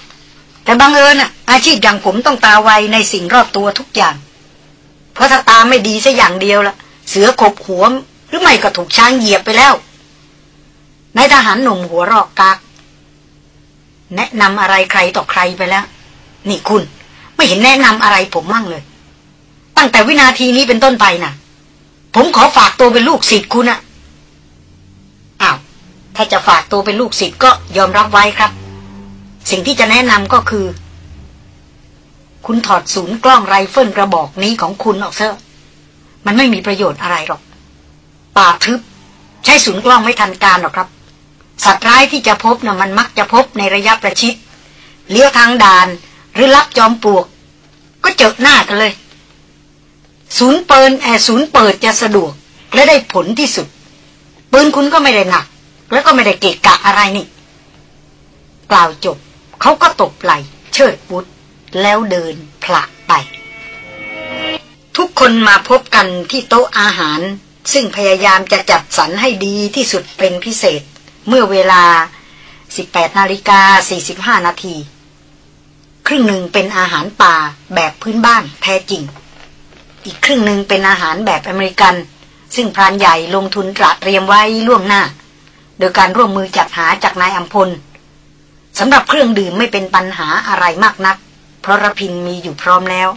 แต่บังเอิญอะอาชีพอย่างผมต้องตาไวในสิ่งรอบตัวทุกอย่าง เพราะถ้าตาไม่ดีสัอย่างเดียวละเสือขบหัวหรือไม่ก็ถูกช้างเหยียบไปแล้วนายทหารหนุ่มหัวรอกกากแนะนำอะไรใครต่อใครไปแล้ว นี่คุณ ไม่เห็นแนะนำอะไรผมมั่งเลย ตั้งแต่วินาทีนี้เป็นต้นไปนะ่ะ ผมขอฝากตัวเป็นลูกศิษย์คุณอะอ้าว ถ้าจะฝากตัวเป็นลูกศิษย์ก็ยอมรับไว้ครับ สิ่งที่จะแนะนำก็คือ คุณถอดศูนย์กล้องไรเฟิลกระบอกนี้ของคุณออกเถอะมันไม่มีประโยชน์อะไรหรอก ป่าทึบ ใช้ศูนย์กล้องไม่ทันการหรอกครับ สัตว์ร้ายที่จะพบนะ่ะมันมักจะพบในระยะประชิดเลี้ยวทางด่านหรือลับจอมปลวก ก็เจอหน้ากันเลย ศูนย์เปิดแอศูนย์เปิดจะสะดวก และได้ผลที่สุดปืนคุณก็ไม่ได้หนัก แล้วก็ไม่ได้เกะกะอะไรนี่ กล่าวจบ เขาก็ตบไหลเชิดบุตรแล้วเดินผละไป ทุกคนมาพบกันที่โต๊ะอาหาร ซึ่งพยายามจะจัดสรรให้ดีที่สุดเป็นพิเศษ เมื่อเวลา 18นาฬิกา45 นาที ครึ่งหนึ่งเป็นอาหารป่าแบบพื้นบ้านแท้จริง อีกครึ่งหนึ่งเป็นอาหารแบบอเมริกัน ซึ่งพรานใหญ่ลงทุนตระเตรียมไว้ล่วงหน้า โดยการร่วมมือจัดหาจากนายอัมพล สำหรับเครื่องดื่มไม่เป็นปัญหาอะไรมากนัก เพราะระพินมีอยู่พร้อมแล้ว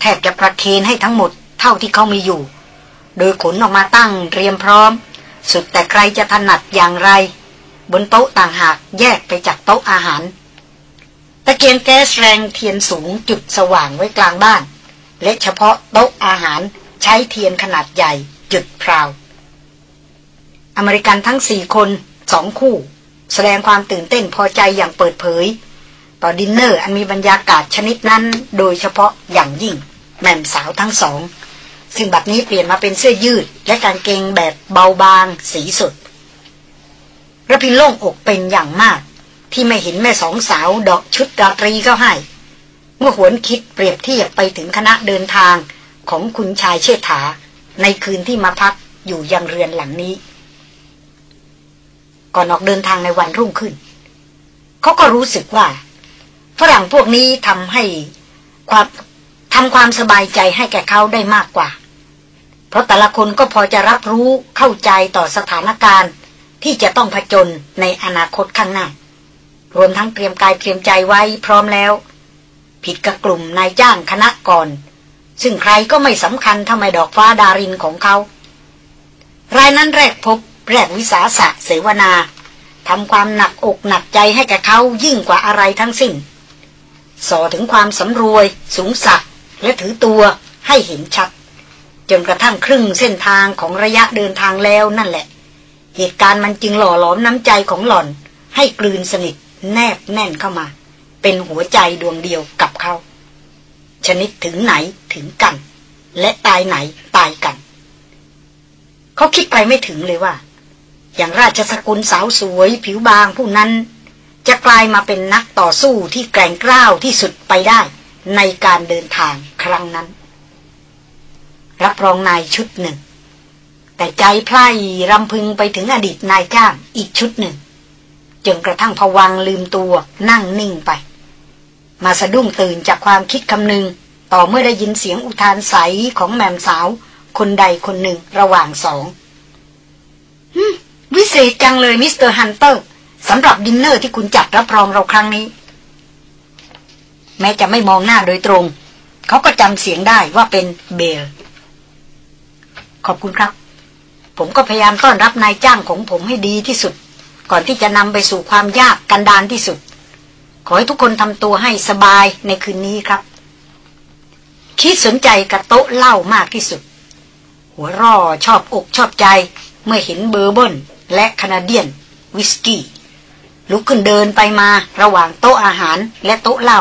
แทบจะประเคนให้ทั้งหมดเท่าที่เขามีอยู่ โดยขนออกมาตั้งเตรียมพร้อม สุดแต่ใครจะถนัดอย่างไร บนโต๊ะต่างหากแยกไปจากโต๊ะอาหาร ตะเกียงแก๊สแรงเทียนสูงจุดสว่างไว้กลางบ้าน และเฉพาะโต๊ะอาหารใช้เทียนขนาดใหญ่จุดพราว อเมริกันทั้งสี่คนสองคู่ แสดงความตื่นเต้นพอใจอย่างเปิดเผย ต่อดินเนอร์อันมีบรรยากาศชนิดนั้น โดยเฉพาะอย่างยิ่ง แหม่มสาวทั้งสอง ซึ่งบัดนี้เปลี่ยนมาเป็นเสื้อยืด และกางเกงแบบเบาบางสีสดระพินโล่งอกเป็นอย่างมาก ที่ไม่เห็นแม่สองสาวออกชุดราตรีเข้าให้ เมื่อหวนคิดเปรียบเทียบไปถึงคณะเดินทางของคุณชายเชษฐา ในคืนที่มาพักอยู่ยังเรือนหลังนี้ ก่อนออกเดินทางในวันรุ่งขึ้น เขาก็รู้สึกว่า ฝรั่งพวกนี้ทำให้ความทำความสบายใจให้แก่เขาได้มากกว่า เพราะแต่ละคนก็พอจะรับรู้เข้าใจต่อสถานการณ์ ที่จะต้องผจญในอนาคตข้างหน้า รวมทั้งเตรียมกายเตรียมใจไว้พร้อมแล้ว ผิดกับกลุ่มนายจ้างคณะก่อน ซึ่งใครก็ไม่สำคัญทำไมดอกฟ้าดารินของเขารายนั้นแรกพบ แพรกวิสาสะเสวนาทำความหนักอกหนักใจให้แกเขายิ่งกว่าอะไรทั้งสิ้น ส่อถึงความสำรวย สูงสักและถือตัวให้เห็นชัด จนกระทั่งครึ่งเส้นทางของระยะเดินทางแล้วนั่นแหละ เหตุการณ์มันจึงหล่อหลอมน้ำใจของหล่อน ให้กลืนสนิทแนบแน่นเข้ามา เป็นหัวใจดวงเดียวกับเขา ชนิดถึงไหนถึงกัน และตายไหนตายกัน เขาคิดไปไม่ถึงเลยว่า อย่างราชสกุลสาวสวยผิวบางผู้นั้น จะกลายมาเป็นนักต่อสู้ที่แกร่งกล้าวที่สุดไปได้ ในการเดินทางครั้งนั้น รับรองนายชุดหนึ่ง แต่ใจไพร่รำพึงไปถึงอดีตนายจ้างอีกชุดหนึ่งจนกระทั่งผวังลืมตัวนั่งนิ่งไป มาสะดุ้งตื่นจากความคิดคำนึง ต่อเมื่อได้ยินเสียงอุทานใสของแหม่มสาว คนใดคนหนึ่งระหว่างสอง วิเศษจังเลย Mister Hunter สำหรับดินเนอร์ที่คุณจัดรับรองเราครั้งนี้ แม้จะไม่มองหน้าโดยตรง เขาก็จำเสียงได้ว่าเป็นเบล ขอบคุณครับ ผมก็พยายามต้อนรับนายจ้างของผมให้ดีที่สุด ก่อนที่จะนำไปสู่ความยากกันดานที่สุด ขอให้ทุกคนทำตัวให้สบายในคืนนี้ครับ คิดสนใจกับโต๊ะเหล้ามากที่สุด หัวร่อชอบอกชอบใจเมื่อเห็นเบอร์เบิล และคานาเดียน วิสกี้ ลุกขึ้นเดินไปมาระหว่างโต๊ะอาหารและโต๊ะเหล้า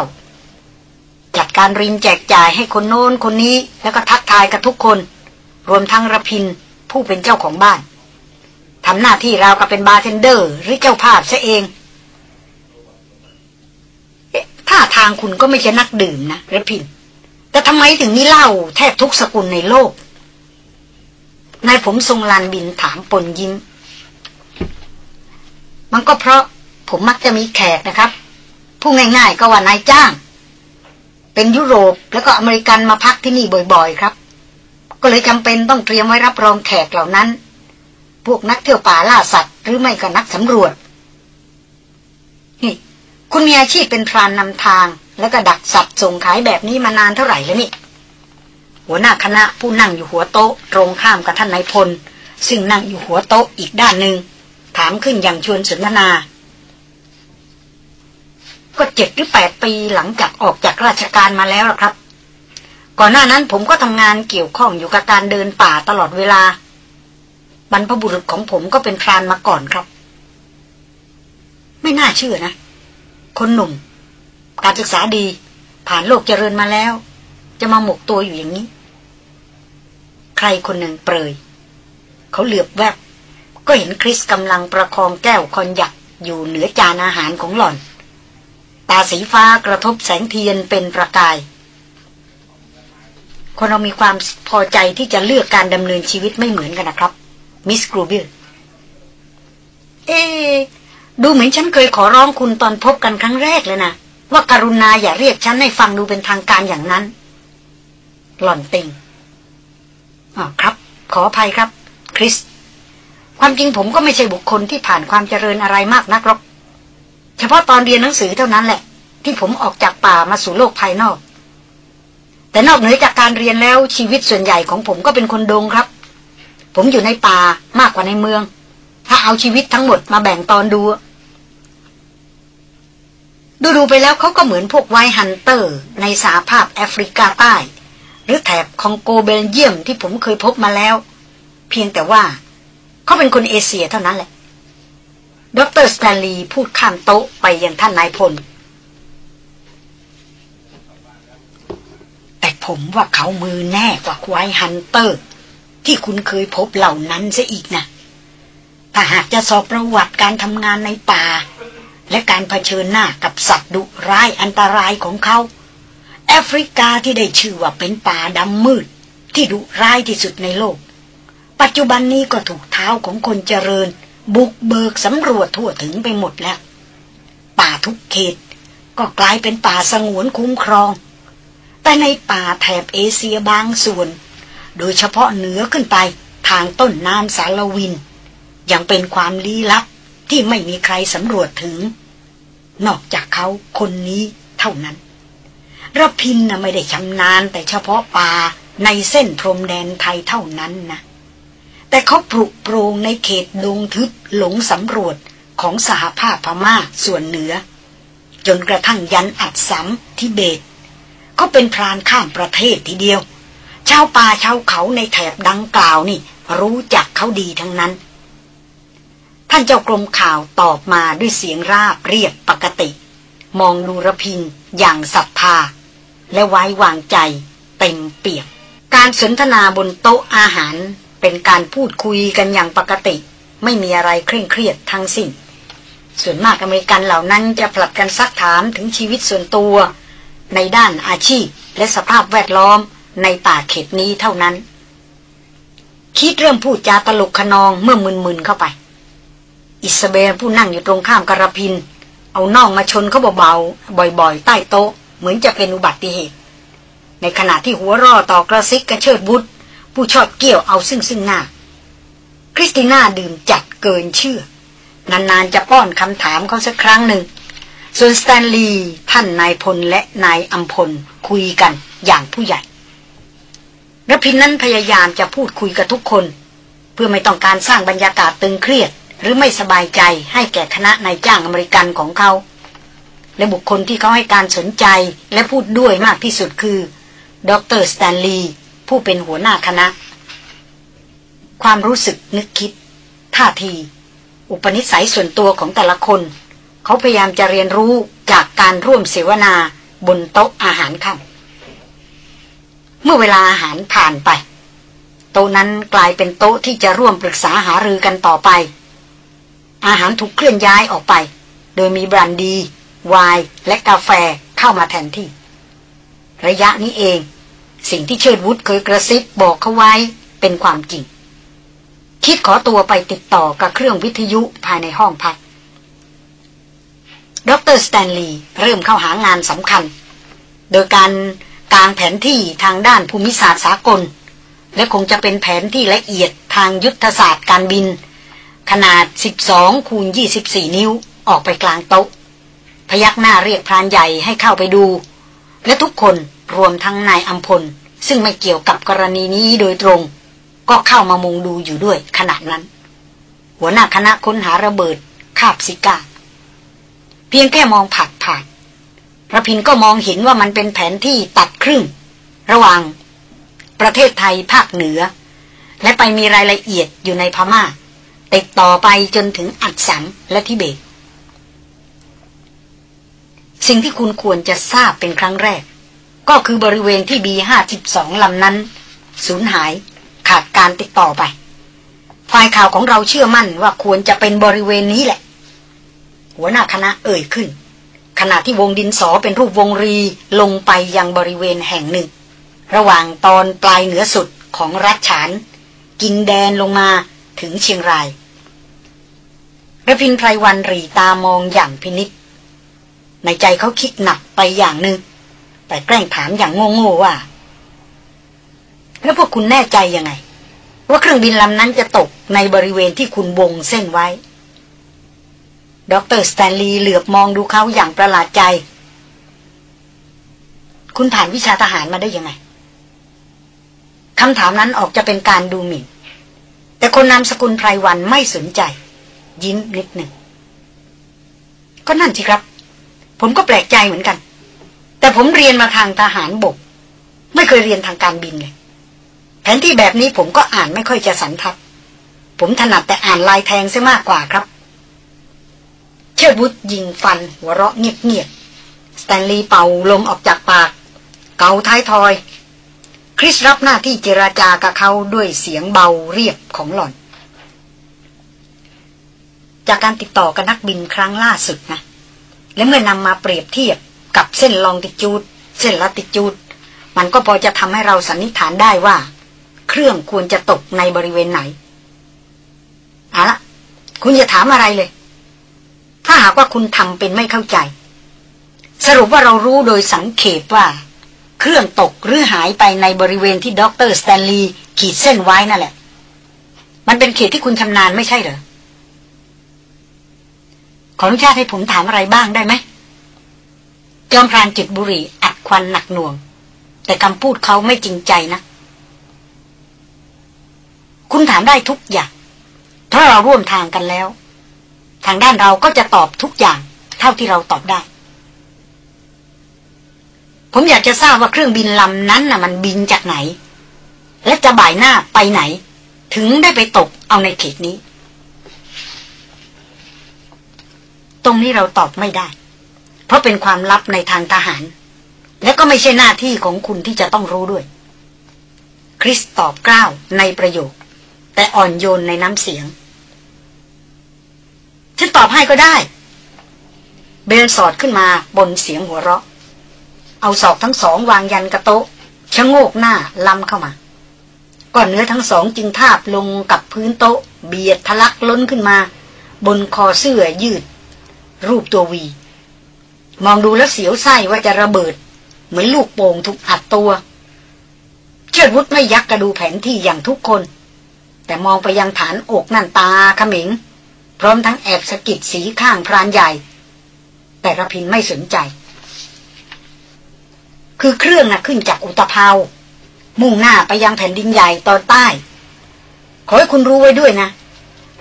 จัดการรินแจกจ่ายให้คนโน้นคนนี้แล้วก็ทักทายกับทุกคน รวมทั้งระพินผู้เป็นเจ้าของบ้านทำหน้าที่ราวกับเป็นบาร์เทนเดอร์ หรือเจ้าภาพซะเองท่าทางคุณก็ไม่ใช่นักดื่มนะระพิน แต่ทำไมถึงมีเหล้าแทบทุกสกุลในโลกนายผมทรงลานบินถามปนยิ้ม มันก็เพราะผมมักจะมีแขกนะครับพูดง่าย ๆ ก็ว่านายจ้าง เป็นยุโรปแล้วก็อเมริกันมาพักที่นี่บ่อยๆครับ ก็เลยจำเป็นต้องเตรียมไว้รับรองแขกเหล่านั้น พวกนักเที่ยวป่าล่าสัตว์ หรือไม่ก็นักสำรวจนี่คุณมีอาชีพเป็นพรานนำทาง แล้วก็ดักสัตว์ส่งขายแบบนี้มานานเท่าไหร่แล้วนี่หัวหน้าคณะผู้นั่งอยู่หัวโต๊ะตรงข้ามกับท่านนายพล ซึ่งนั่งอยู่หัวโต๊ะอีกด้านหนึ่ง ถามขึ้นอย่างชวนสนทนา ก็เจ็ดหรือแปดปีหลังจากออกจากราชการมาแล้วล่ะครับ ก่อนหน้านั้นผมก็ทำงานเกี่ยวข้องอยู่กับการเดินป่าตลอดเวลา บรรพบุรุษของผมก็เป็นพรานมาก่อนครับ ไม่น่าเชื่อนะ คนหนุ่ม การศึกษาดี ผ่านโลกเจริญมาแล้ว จะมาหมกตัวอยู่อย่างนี้ ใครคนหนึ่งเปรยเขาเหลือบแวบ ก็เห็นคริสกำลังประคองแก้วคอนยักอยู่เหนือจานอาหารของหล่อน ตาสีฟ้ากระทบแสงเทียนเป็นประกาย คนเรามีความพอใจที่จะเลือกการดำเนินชีวิตไม่เหมือนกันนะครับ มิสกรูบิลเอ ดูเหมือนฉันเคยขอร้องคุณตอนพบกันครั้งแรกเลยนะ ว่าการุณาอย่าเรียกฉันให้ฟังดูเป็นทางการอย่างนั้น หล่อนติงอ๋อครับ ขออภัยครับ คริส ความจริงผมก็ไม่ใช่บุคคลที่ผ่านความเจริญอะไรมากนักหรอก เฉพาะตอนเรียนหนังสือเท่านั้นแหละ ที่ผมออกจากป่ามาสู่โลกภายนอก แต่นอกเหนือจากการเรียนแล้วชีวิตส่วนใหญ่ของผมก็เป็นคนดงครับ ผมอยู่ในป่ามากกว่าในเมือง ถ้าเอาชีวิตทั้งหมดมาแบ่งตอนดู ดูดูไปแล้วเขาก็เหมือนพวกไวฮันเตอร์ ในสาภาพแอฟริกาใต้ หรือแถบคองโกเบลเยียมที่ผมเคยพบมาแล้ว เพียงแต่ว่า เขาเป็นคนเอเชียเท่านั้นแหละ ดรสแตนลีย์พูดข้ามโต๊ะไปยังท่านนายพล แต่ผมว่าเขามือแน่กว่า white hunter ที่คุณเคยพบเหล่านั้นซะอีกนะ ถ้าหากจะสอบประวัติการทำงานในป่า และการเผชิญหน้ากับสัตว์ดุร้ายอันตรายของเขา แอฟริกาที่ได้ชื่อว่าเป็นป่าดำมืด ที่ดุร้ายที่สุดในโลก ปัจจุบันนี้ก็ถูกเท้าของคนเจริญ บุกเบิกสำรวจทั่วถึงไปหมดแล้ว ป่าทุกเขต ก็กลายเป็นป่าสงวนคุ้มครอง แต่ในป่าแถบเอเชียบางส่วน โดยเฉพาะเหนือขึ้นไปทางต้นน้ำสารวิน ยังเป็นความลี้ลับที่ไม่มีใครสำรวจถึง นอกจากเขาคนนี้เท่านั้นระพินนะไม่ได้ชำนาญแต่เฉพาะป่าในเส้นพรมแดนไทยเท่านั้นนะ แต่เขาปลุกโปรงในเขตดงทึบหลงสำรวจของสหภาพพม่าส่วนเหนือ จนกระทั่งยันอัดสำทิเบตเขาเป็นพรานข้ามประเทศทีเดียว ชาวป่าชาวเขาในแถบดังกล่าวนี่ รู้จักเขาดีทั้งนั้น ท่านเจ้ากรมข่าวตอบมาด้วยเสียงราบเรียบปกติ มองดูระพินอย่างศรัทธา และไว้วางใจเต็มเปี่ยมการสนทนาบนโต๊ะอาหาร เป็นการพูดคุยกันอย่างปกติ ไม่มีอะไรเคร่งเครียดทั้งสิ้น ส่วนมากอเมริกันเหล่านั้นจะผลัดกันซักถามถึงชีวิตส่วนตัว ในด้านอาชีพและสภาพแวดล้อมในป่าเขตนี้เท่านั้น คิดเริ่มพูดจาตลกขนองเมื่อมึนๆเข้าไป อิสเบลผู้นั่งอยู่ตรงข้ามกระพิน เอาน่องมาชนเขาเบาๆบ่อยๆ ใต้โต๊ะ เหมือนจะเป็นอุบัติเหตุ ในขณะที่หัวร่อต่อกระซิกกระเชิดบุตร ผู้ชอบเกี่ยวเอาซึ่งซึ่งหน้า คริสติน่าดื่มจัดเกินเชื่อ นาน ๆ จะป้อนคำถามเขาสักครั้งหนึ่ง ส่วนสแตนลีย์ท่านนายพลและนายอัมพลคุยกันอย่างผู้ใหญ่รพินนั้นพยายามจะพูดคุยกับทุกคน เพื่อไม่ต้องการสร้างบรรยากาศตึงเครียด หรือไม่สบายใจให้แก่คณะนายจ้างอเมริกันของเขา และบุคคลที่เขาให้การสนใจและพูดด้วยมากที่สุดคือ ดรสแตนลีย์ ผู้เป็นหัวหน้าคณะ ความรู้สึกนึกคิด ท่าที อุปนิสัยส่วนตัวของแต่ละคน เขาพยายามจะเรียนรู้จากการร่วมเสวนาบนโต๊ะอาหารค่ำเมื่อเวลาอาหารผ่านไป โต๊ะนั้นกลายเป็นโต๊ะที่จะร่วมปรึกษาหารือกันต่อไป อาหารถูกเคลื่อนย้ายออกไป โดยมีบรันดี ไวน์และกาแฟเข้ามาแทนที่ ระยะนี้เอง สิ่งที่เชิดวุฒเคยกระซิบบอกเขาไว้เป็นความจริง คิดขอตัวไปติดต่อกับเครื่องวิทยุภายในห้องพักดรสแตนลีย์เริ่มเข้าหางานสำคัญ โดยการกางแผนที่ทางด้านภูมิศาสตร์สากล และคงจะเป็นแผนที่ละเอียดทางยุทธศาสตร์การบิน ขนาด 12 คูณ 24 นิ้วออกไปกลางโต๊ะ พยักหน้าเรียกพรานใหญ่ให้เข้าไปดู และทุกคน รวมทั้งนายอัมพล ซึ่งไม่เกี่ยวกับกรณีนี้โดยตรง ก็เข้ามามุงดูอยู่ด้วยขณะนั้น หัวหน้าคณะค้นหาระเบิดคาบซิกา เพียงแค่มองผัดผ่านระพินก็มองเห็นว่ามันเป็นแผนที่ตัดครึ่ง ระหว่างประเทศไทยภาคเหนือ และไปมีรายละเอียดอยู่ในพมา่า ติดต่อไปจนถึงอัดสัมและทิเบต สิ่งที่คุณควรจะทราบเป็นครั้งแรก ก็คือบริเวณที่บีห้าสิบสองลำนั้น สูญหายขาดการติดต่อไปฝ่ายข่าวของเราเชื่อมั่นว่าควรจะเป็นบริเวณนี้แหละ หัวหน้าคณะเอ่ยขึ้น ขณะที่วงดินสอเป็นรูปวงรีลงไปยังบริเวณแห่งหนึ่ง ระหว่างตอนปลายเหนือสุดของรัฐฉาน กินแดนลงมาถึงเชียงรายระพินไพรวันรีตามองอย่างพินิษในใจเขาคิดหนักไปอย่างหนึง่ง แต่แกล้งถามอย่างโง่ๆว่า แล้วพวกคุณแน่ใจยังไง ว่าเครื่องบินลำนั้นจะตกในบริเวณที่คุณวงเส้นไว้ ดรสแตนลีย์เหลือบมองดูเขาอย่างประหลาดใจ คุณผ่านวิชาทหารมาได้ยังไงคำถามนั้นออกจะเป็นการดูหมิ่น แต่คนนามสกุลไพรวันไม่สนใจ ยิ้มนิดหนึ่ง ก็นั่นสิครับ ผมก็แปลกใจเหมือนกัน แต่ผมเรียนมาทางทหารบก ไม่เคยเรียนทางการบินเลย แผนที่แบบนี้ผมก็อ่านไม่ค่อยจะสันทัด ผมถนัดแต่อ่านลายแทงซะมากกว่าครับ เชิดวุฒยิงฟัน หัวเราะเงียบๆ สแตนลีย์เป่าลมออกจากปาก เกาท้ายทอย คริสรับหน้าที่เจราจากับเขาด้วยเสียงเบาเรียบของหล่อน จากการติดต่อกับนักบินครั้งล่าสุดนะและเมื่อนำมาเปรียบเทียบ กับเส้นลองติจูด เส้นลัติจูด มันก็พอจะทำให้เราสันนิษฐานได้ว่า เครื่องควรจะตกในบริเวณไหนเอาละคุณอย่าถามอะไรเลย ถ้าหากว่าคุณทำเป็นไม่เข้าใจ สรุปว่าเรารู้โดยสังเขปว่า เครื่องตกหรือหายไปในบริเวณที่ด็อกเตอร์สแตนลีย์ขีดเส้นไว้นั่นแหละ มันเป็นเขตที่คุณชำนาญไม่ใช่เหรอขออนุญาตให้ผมถามอะไรบ้างได้ไหม จอมพรานจุดบุหรี่อัดควันหนักหน่วง แต่คำพูดเขาไม่จริงใจนะ คุณถามได้ทุกอย่างถ้าเราร่วมทางกันแล้ว ทางด้านเราก็จะตอบทุกอย่าง เท่าที่เราตอบได้ ผมอยากจะทราบว่าเครื่องบินลำนั้นน่ะ มันบินจากไหน และจะบ่ายหน้าไปไหน ถึงได้ไปตกเอาในเขตนี้ ตรงนี้เราตอบไม่ได้ เพราะเป็นความลับในทางทหาร และก็ไม่ใช่หน้าที่ของคุณที่จะต้องรู้ด้วย คริสตอบกล้าวในประโยค แต่อ่อนโยนในน้ำเสียง ฉันตอบให้ก็ได้ เบลสอดขึ้นมาบนเสียงหัวเราะ เอาศอกทั้งสองวางยันกระโต๊ะชะโงกหน้าล้ำเข้ามาก่อนเนื้อทั้งสองจึงทาบลงกับพื้นโต๊ะ เบียดทะลักล้นขึ้นมา บนคอเสื้อยืด รูปตัววี มองดูแล้วเสียวไส้ว่าจะระเบิด เหมือนลูกโป่งถูกอัดตัว เชิดวุฒไม่ยักกระดูแผนที่อย่างทุกคน แต่มองไปยังฐานอกนั่นตาขมิง พร้อมทั้งแอบสะกิดสีข้างพรานใหญ่ แต่ระพินไม่สนใจ คือเครื่องน่ะขึ้นจากอุตภาวมุ่งหน้าไปยังแผ่นดินใหญ่ตอนใต้ ขอให้คุณรู้ไว้ด้วยนะ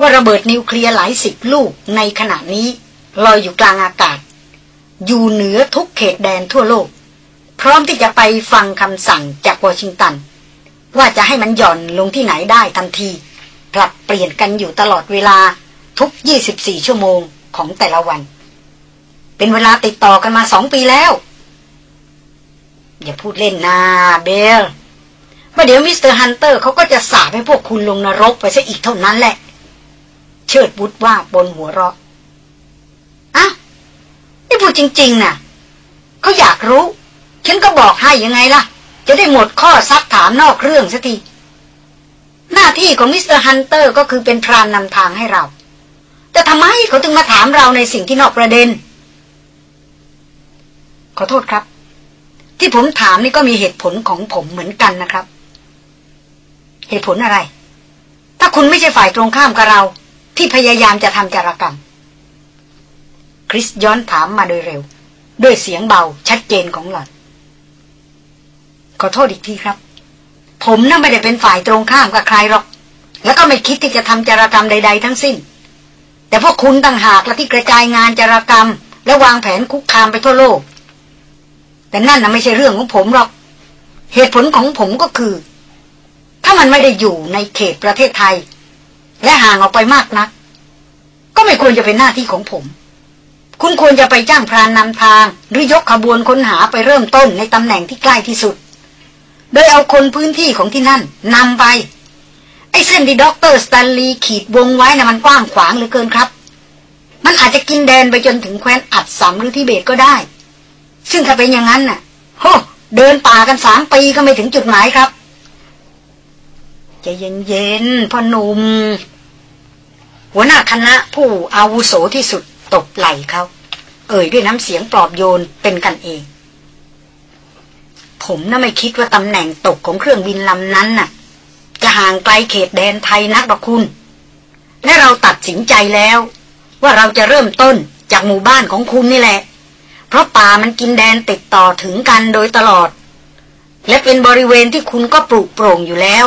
ว่าระเบิดนิวเคลียร์หลายสิบลูกในขณะนี้ลอยอยู่กลางอากาศ อยู่เหนือทุกเขตแดนทั่วโลก พร้อมที่จะไปฟังคำสั่งจากวอชิงตัน ว่าจะให้มันหย่อนลงที่ไหนได้ทันที ปรับเปลี่ยนกันอยู่ตลอดเวลาทุก 24 ชั่วโมงของแต่ละวัน เป็นเวลาติดต่อกันมาสองปีแล้ว อย่าพูดเล่นน่าเบลว่าเดี๋ยว Mister Hunter เขาก็จะสาปให้พวกคุณลงนรกไปซะอีกเท่านั้นแหละ เชิดวุธว่าปนหัวเราะอะ นี่พูดจริง ๆน่ะเขาอยากรู้ ฉันก็บอกให้ยังไงล่ะ จะได้หมดข้อซักถามนอกเรื่องสักที หน้าที่ของ Mister Hunter ก็คือเป็นพรานนำทางให้เรา แต่ทำไมเขาถึงมาถามเราในสิ่งที่นอกประเด็น ขอโทษครับ ที่ผมถามนี่ก็มีเหตุผลของผมเหมือนกันนะครับ เหตุผลอะไร ถ้าคุณไม่ใช่ฝ่ายตรงข้ามกับเรา ที่พยายามจะทำจารกรรม คริสย้อนถามมาโดยเร็ว ด้วยเสียงเบาชัดเจนของหล่อน ขอโทษอีกทีครับ ผมน่ะไม่ได้เป็นฝ่ายตรงข้ามกับใครหรอก แล้วก็ไม่คิดที่จะทำจารกรรมใด ๆ ทั้งสิ้น แต่พวกคุณต่างหากละที่กระจายงานจารกรรม และวางแผนคุกคามไปทั่วโลก แต่นั่นน่ะไม่ใช่เรื่องของผมหรอก เหตุผลของผมก็คือ ถ้ามันไม่ได้อยู่ในเขตประเทศไทย และห่างออกไปมากนัก ก็ไม่ควรจะเป็นหน้าที่ของผม คุณควรจะไปจ้างพรานนำทาง หรือยกขบวนค้นหาไปเริ่มต้นในตำแหน่งที่ใกล้ที่สุด โดยเอาคนพื้นที่ของที่นั่นนำไป ไอ้เส้นที่ด็อกเตอร์สแตนลีย์ขีดวงไว้น่ะมันกว้างขวางเหลือเกินครับ มันอาจจะกินแดนไปจนถึงแคว้นอัสสัมหรือทิเบตก็ได้ ซึ่งถ้าเป็นอย่างนั้นน่ะโหเดินป่ากันสามปีก็ไม่ถึงจุดหมายครับใจเย็นๆพ่อหนุ่มหัวหน้าคณะผู้อาวุโสที่สุด ตบไหล่เขา เอ่ยด้วยน้ำเสียงปลอบโยนเป็นกันเอง ผมน่ะไม่คิดว่าตำแหน่งตกของเครื่องบินลำนั้นน่ะ จะห่างไกลเขตแดนไทยนักหรอกคุณ และเราตัดสินใจแล้ว ว่าเราจะเริ่มต้นจากหมู่บ้านของคุณนี่แหละ เพราะป่ามันกินแดนติดต่อถึงกันโดยตลอด และเป็นบริเวณที่คุณก็ปลูกโปร่งอยู่แล้ว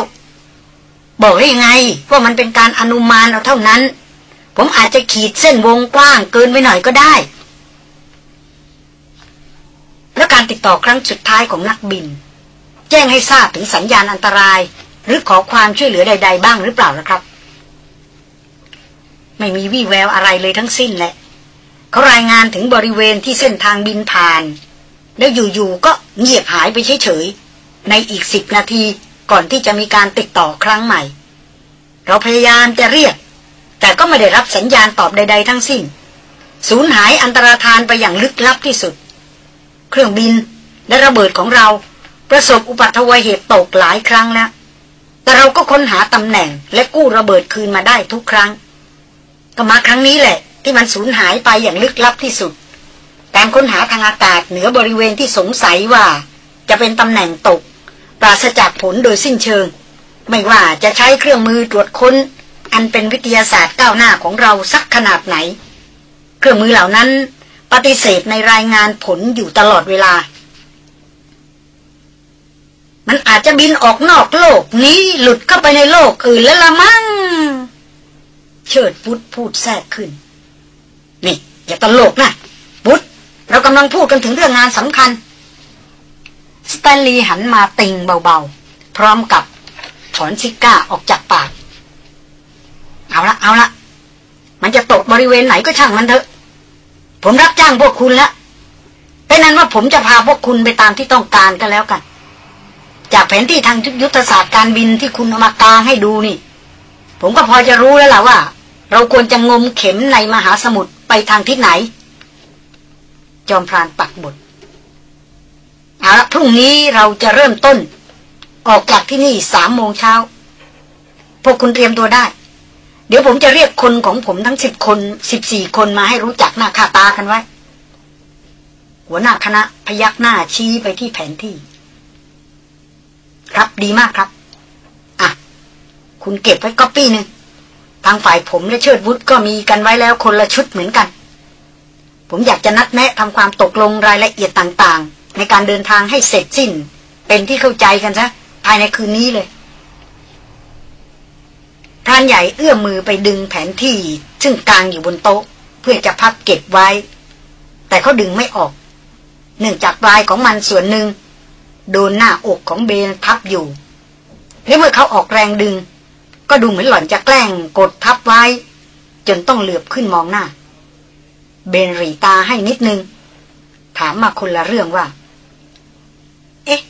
บอกได้ยังไงว่ามันเป็นการอนุมานเอาเท่านั้น ผมอาจจะขีดเส้นวงกว้างเกินไปหน่อยก็ได้ แล้วการติดต่อครั้งสุดท้ายของนักบิน แจ้งให้ทราบถึงสัญญาณอันตราย หรือขอความช่วยเหลือใด ๆ บ้างหรือเปล่านะครับ ไม่มีวี่แววอะไรเลยทั้งสิ้นแหละเขารายงานถึงบริเวณที่เส้นทางบินผ่าน แล้วอยู่ๆก็เงียบหายไปเฉยๆในอีกสิบนาทีก่อนที่จะมีการติดต่อครั้งใหม่ เราพยายามจะเรียก แต่ก็ไม่ได้รับสัญญาณตอบใด ๆ ทั้งสิ้น สูญหายอันตรธานไปอย่างลึกลับที่สุด เครื่องบินและระเบิดของเรา ประสบอุบัติเหตุตกหลายครั้งแล้วแต่เราก็ค้นหาตำแหน่งและกู้ระเบิดคืนมาได้ทุกครั้ง ก็มาครั้งนี้แหละ ที่มันสูญหายไปอย่างลึกลับที่สุด การค้นหาทางอากาศเหนือบริเวณที่สงสัยว่า จะเป็นตำแหน่งตก ปราศจากผลโดยสิ้นเชิง ไม่ว่าจะใช้เครื่องมือตรวจค้น อันเป็นวิทยาศาสตร์ก้าวหน้าของเราสักขนาดไหน เครื่องมือเหล่านั้นปฏิเสธในรายงานผลอยู่ตลอดเวลา มันอาจจะบินออกนอกโลกนี้หลุดเข้าไปในโลกอื่นแล้วละมั้ง เชิดวุธพูดแทรกขึ้น นี่ อย่าตลกนะวุธเรากำลังพูดกันถึงเรื่องงานสำคัญ สแตนลีย์หันมาติงเบาๆ พร้อมกับถอนซิการ์ออกจากปาก เอาละเอาละมันจะตกบริเวณไหนก็ช่างมันเถอะ ผมรับจ้างพวกคุณแล้วเป็นนั้นว่าผมจะพาพวกคุณไปตามที่ต้องการกันแล้วกัน จากแผนที่ทางยุทธศาสตร์การบินที่คุณเอามากางให้ดูนี่ ผมก็พอจะรู้แล้วล่ะว่า เราควรจะงมเข็มในมหาสมุทรไปทางทิศไหน จอมพรานปักบทเอาละพรุ่งนี้เราจะเริ่มต้น ออกจากที่นี่สามโมงเช้า พวกคุณเตรียมตัวได้ เดี๋ยวผมจะเรียกคนของผมทั้งสิบคนสิบสี่คนมาให้รู้จักหน้าค่าตากันไว้ หัวหน้าคณะพยักหน้าชี้ไปที่แผนที่ ครับดีมากครับ อะ คุณเก็บไว้ก๊อปปี้หนึ่งทางฝ่ายผมและเชิดวุฒก็มีกันไว้แล้วคนละชุดเหมือนกัน ผมอยากจะนัดแนะทำความตกลงรายละเอียดต่างๆ ในการเดินทางให้เสร็จสิ้น เป็นที่เข้าใจกันซะภายในคืนนี้เลย พรานใหญ่เอื้อมมือไปดึงแผนที่ซึ่งกลางอยู่บนโต๊ะ เพื่อจะพับเก็บไว้ แต่เขาดึงไม่ออก เนื่องจากปลายของมันส่วนหนึ่ง โดนหน้าอกของเบนทับอยู่ และเมื่อเขาออกแรงดึง ก็ดูเหมือนหล่อนจะแกล้งกดทับไว้ จนต้องเหลือบขึ้นมองหน้า เบนรีตาให้นิดนึง ถามมาคนละเรื่องว่า เอ๊ะ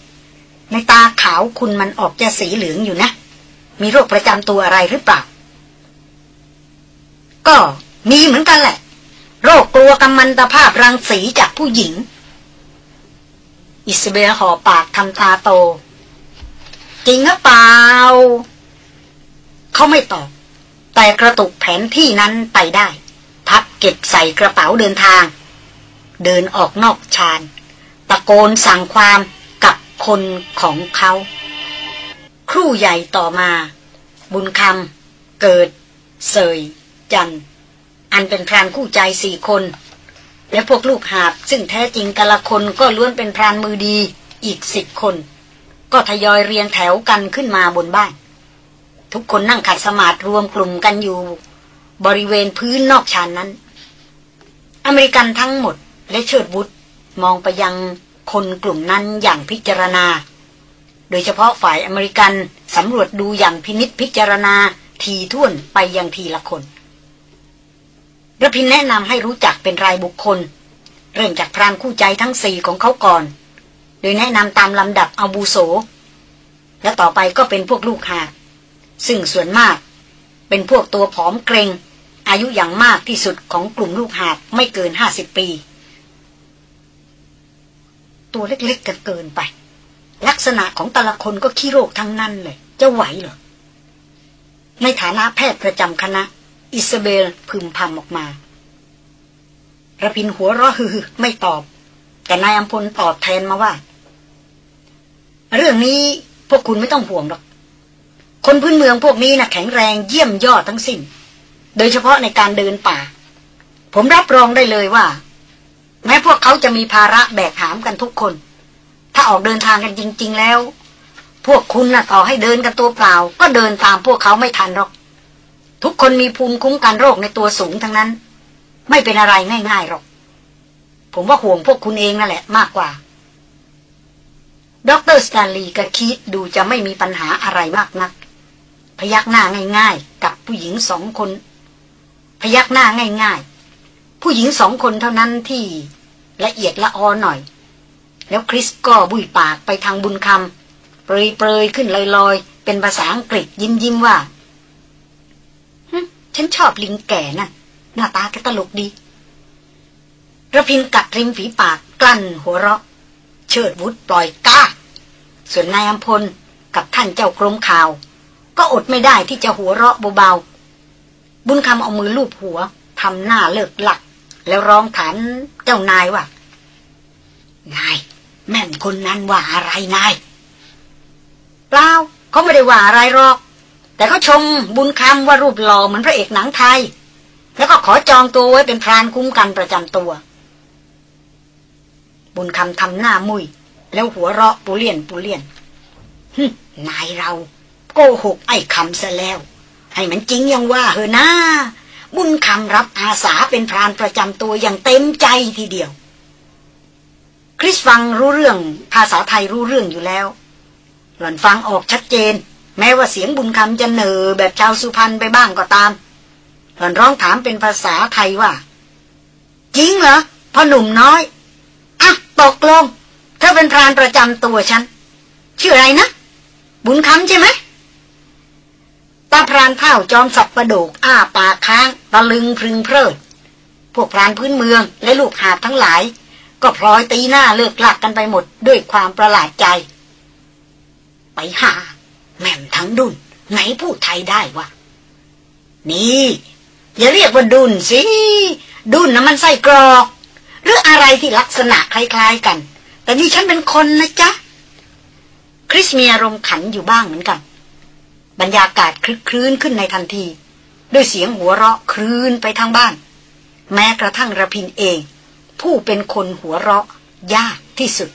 ในตาขาวคุณมันออกจะสีเหลืองอยู่นะ มีโรคประจำตัวอะไรหรือเปล่า ก็มีเหมือนกันแหละ โรคกลัวกำมันตภาพรังสีจากผู้หญิง อิสเบลห่อปากทำตาโต จริงหรือเปล่า เขาไม่ตอบ แต่กระตุกแผนที่นั้นไปได้ พับเก็บใส่กระเป๋าเดินทาง เดินออกนอกชานตะโกนสั่งความกับคนของเขา ครู่ใหญ่ต่อมา บุญคำเกิด เสย จัน อันเป็นพรานคู่ใจสี่คน และพวกลูกหาบซึ่งแท้จริงกะละคนก็ล้วนเป็นพรานมือดีอีกสิบคน ก็ทยอยเรียงแถวกันขึ้นมาบนบ้าน ทุกคนนั่งขัดสมาธิรวมกลุ่มกันอยู่ บริเวณพื้นนอกชานนั้น อเมริกันทั้งหมดและเชิดบุตรมองไปยังคนกลุ่มนั้นอย่างพิจารณา โดยเฉพาะฝ่ายอเมริกันสำรวจดูอย่างพินิษพิจารณาทีท่วนไปยังทีละคนระพินแนะนำให้รู้จักเป็นรายบุคคล เริ่มจากพรานคู่ใจทั้งสี่ของเขาก่อน โดยแนะนำตามลำดับอาบูโส และต่อไปก็เป็นพวกลูกหาซึ่งส่วนมาก เป็นพวกตัวผอมเกรง อายุอย่างมากที่สุดของกลุ่มลูกหาดไม่เกินห้าสิบปี ตัวเล็กๆกันเกินไป ลักษณะของแต่ละคนก็ขี้โรคทั้งนั้นเลย จะไหวเหรอ ในฐานะแพทย์ประจำคณะ อิสเบลพึมพำออกมาระพินหัวเราะฮือไม่ตอบ แต่นายอัมพลตอบแทนมาว่า เรื่องนี้พวกคุณไม่ต้องห่วงหรอก คนพื้นเมืองพวกนี้นะ่ะแข็งแรงเยี่ยมยอดทั้งสิ้น โดยเฉพาะในการเดินป่า ผมรับรองได้เลยว่า แม้พวกเขาจะมีภาระแบกหามกันทุกคน ถ้าออกเดินทางกันจริง ๆ แล้ว พวกคุณนะ่ะต่อให้เดินกันตัวเปล่า ก็เดินตามพวกเขาไม่ทันหรอก ทุกคนมีภูมิคุ้มกันโรคในตัวสูงทั้งนั้น ไม่เป็นอะไรง่ายๆหรอก ผมว่าห่วงพวกคุณเองนั่นแหละมากกว่าดรสแตนลีย์กับคิดดูจะไม่มีปัญหาอะไรมากนัก พยักหน้าง่าย ๆ กับผู้หญิงสองคน พยักหน้าง่าย ๆ ผู้หญิงสองคนเท่านั้นที่ละเอียดละออหน่อย แล้วคริสก็บุยปากไปทางบุญคำเปรยๆขึ้นลอยๆ เป็นภาษาอังกฤษยิ้มยิ้มว่าฉันชอบลิงแก่นะ่ะ หน้าตาแกตลกดีระพินกัดริมฝีปากกลั้นหัวเราะ เชิดวุฒปล่อยก้า ส่วนนายอัมพลกับท่านเจ้ากรมข่าว ก็อดไม่ได้ที่จะหัวเราะเบาๆบุญคำเอามือลูบหัวทำหน้าเลิกหลัก แล้วร้องถามเจ้านายว่า นาย แม่นคนนั้นว่าอะไรนายเปล่าเขาไม่ได้ว่าอะไรหรอก แต่เขาชมบุญคำว่ารูปหล่อเหมือนพระเอกหนังไทย แล้วก็ขอจองตัวไว้เป็นพรานคุ้มกันประจำตัว บุญคำทำหน้ามุย แล้วหัวเราะปูเลียนปูเลียนนายเรา โกหกไอ้คำซะแล้ว ให้มันจริงยังว่าเฮอนะบุญคำรับอาสาเป็นพรานประจำตัวอย่างเต็มใจทีเดียว คริสฟังรู้เรื่องภาษาไทยรู้เรื่องอยู่แล้ว หล่อนฟังออกชัดเจน แม้ว่าเสียงบุญคำจะเหนอแบบชาวสุพรรณไปบ้างก็ตาม หล่อนร้องถามเป็นภาษาไทยว่า จริงเหรอพ่อหนุ่มน้อยอะตกลงเธอเป็นพรานประจำตัวฉัน ชื่ออะไรนะ บุญคำใช่ไหมตาพรานเท่าจอมสับประโดกอ้าปากค้าง ตะลึงพึงเพลิด พวกพรานพื้นเมืองและลูกหาบทั้งหลาย ก็พลอยตีหน้าเลิกลักกันไปหมดด้วยความประหลาดใจ ไปหา แม่มทั้งดุนไหนพูดไทยได้วะ นี่ อย่าเรียกว่าดุนสิ ดุนนะมันไส้กรอก หรืออะไรที่ลักษณะคล้าย ๆกัน แต่นี่ฉันเป็นคนนะจ๊ะ คริสมีอารมณ์ขันอยู่บ้างเหมือนกัน บรรยากาศคลึกคลื้นขึ้นในทันที ด้วยเสียงหัวเราะคลื่นไปทางบ้าน แม้กระทั่งระพินเอง ผู้เป็นคนหัวเราะยากที่สุด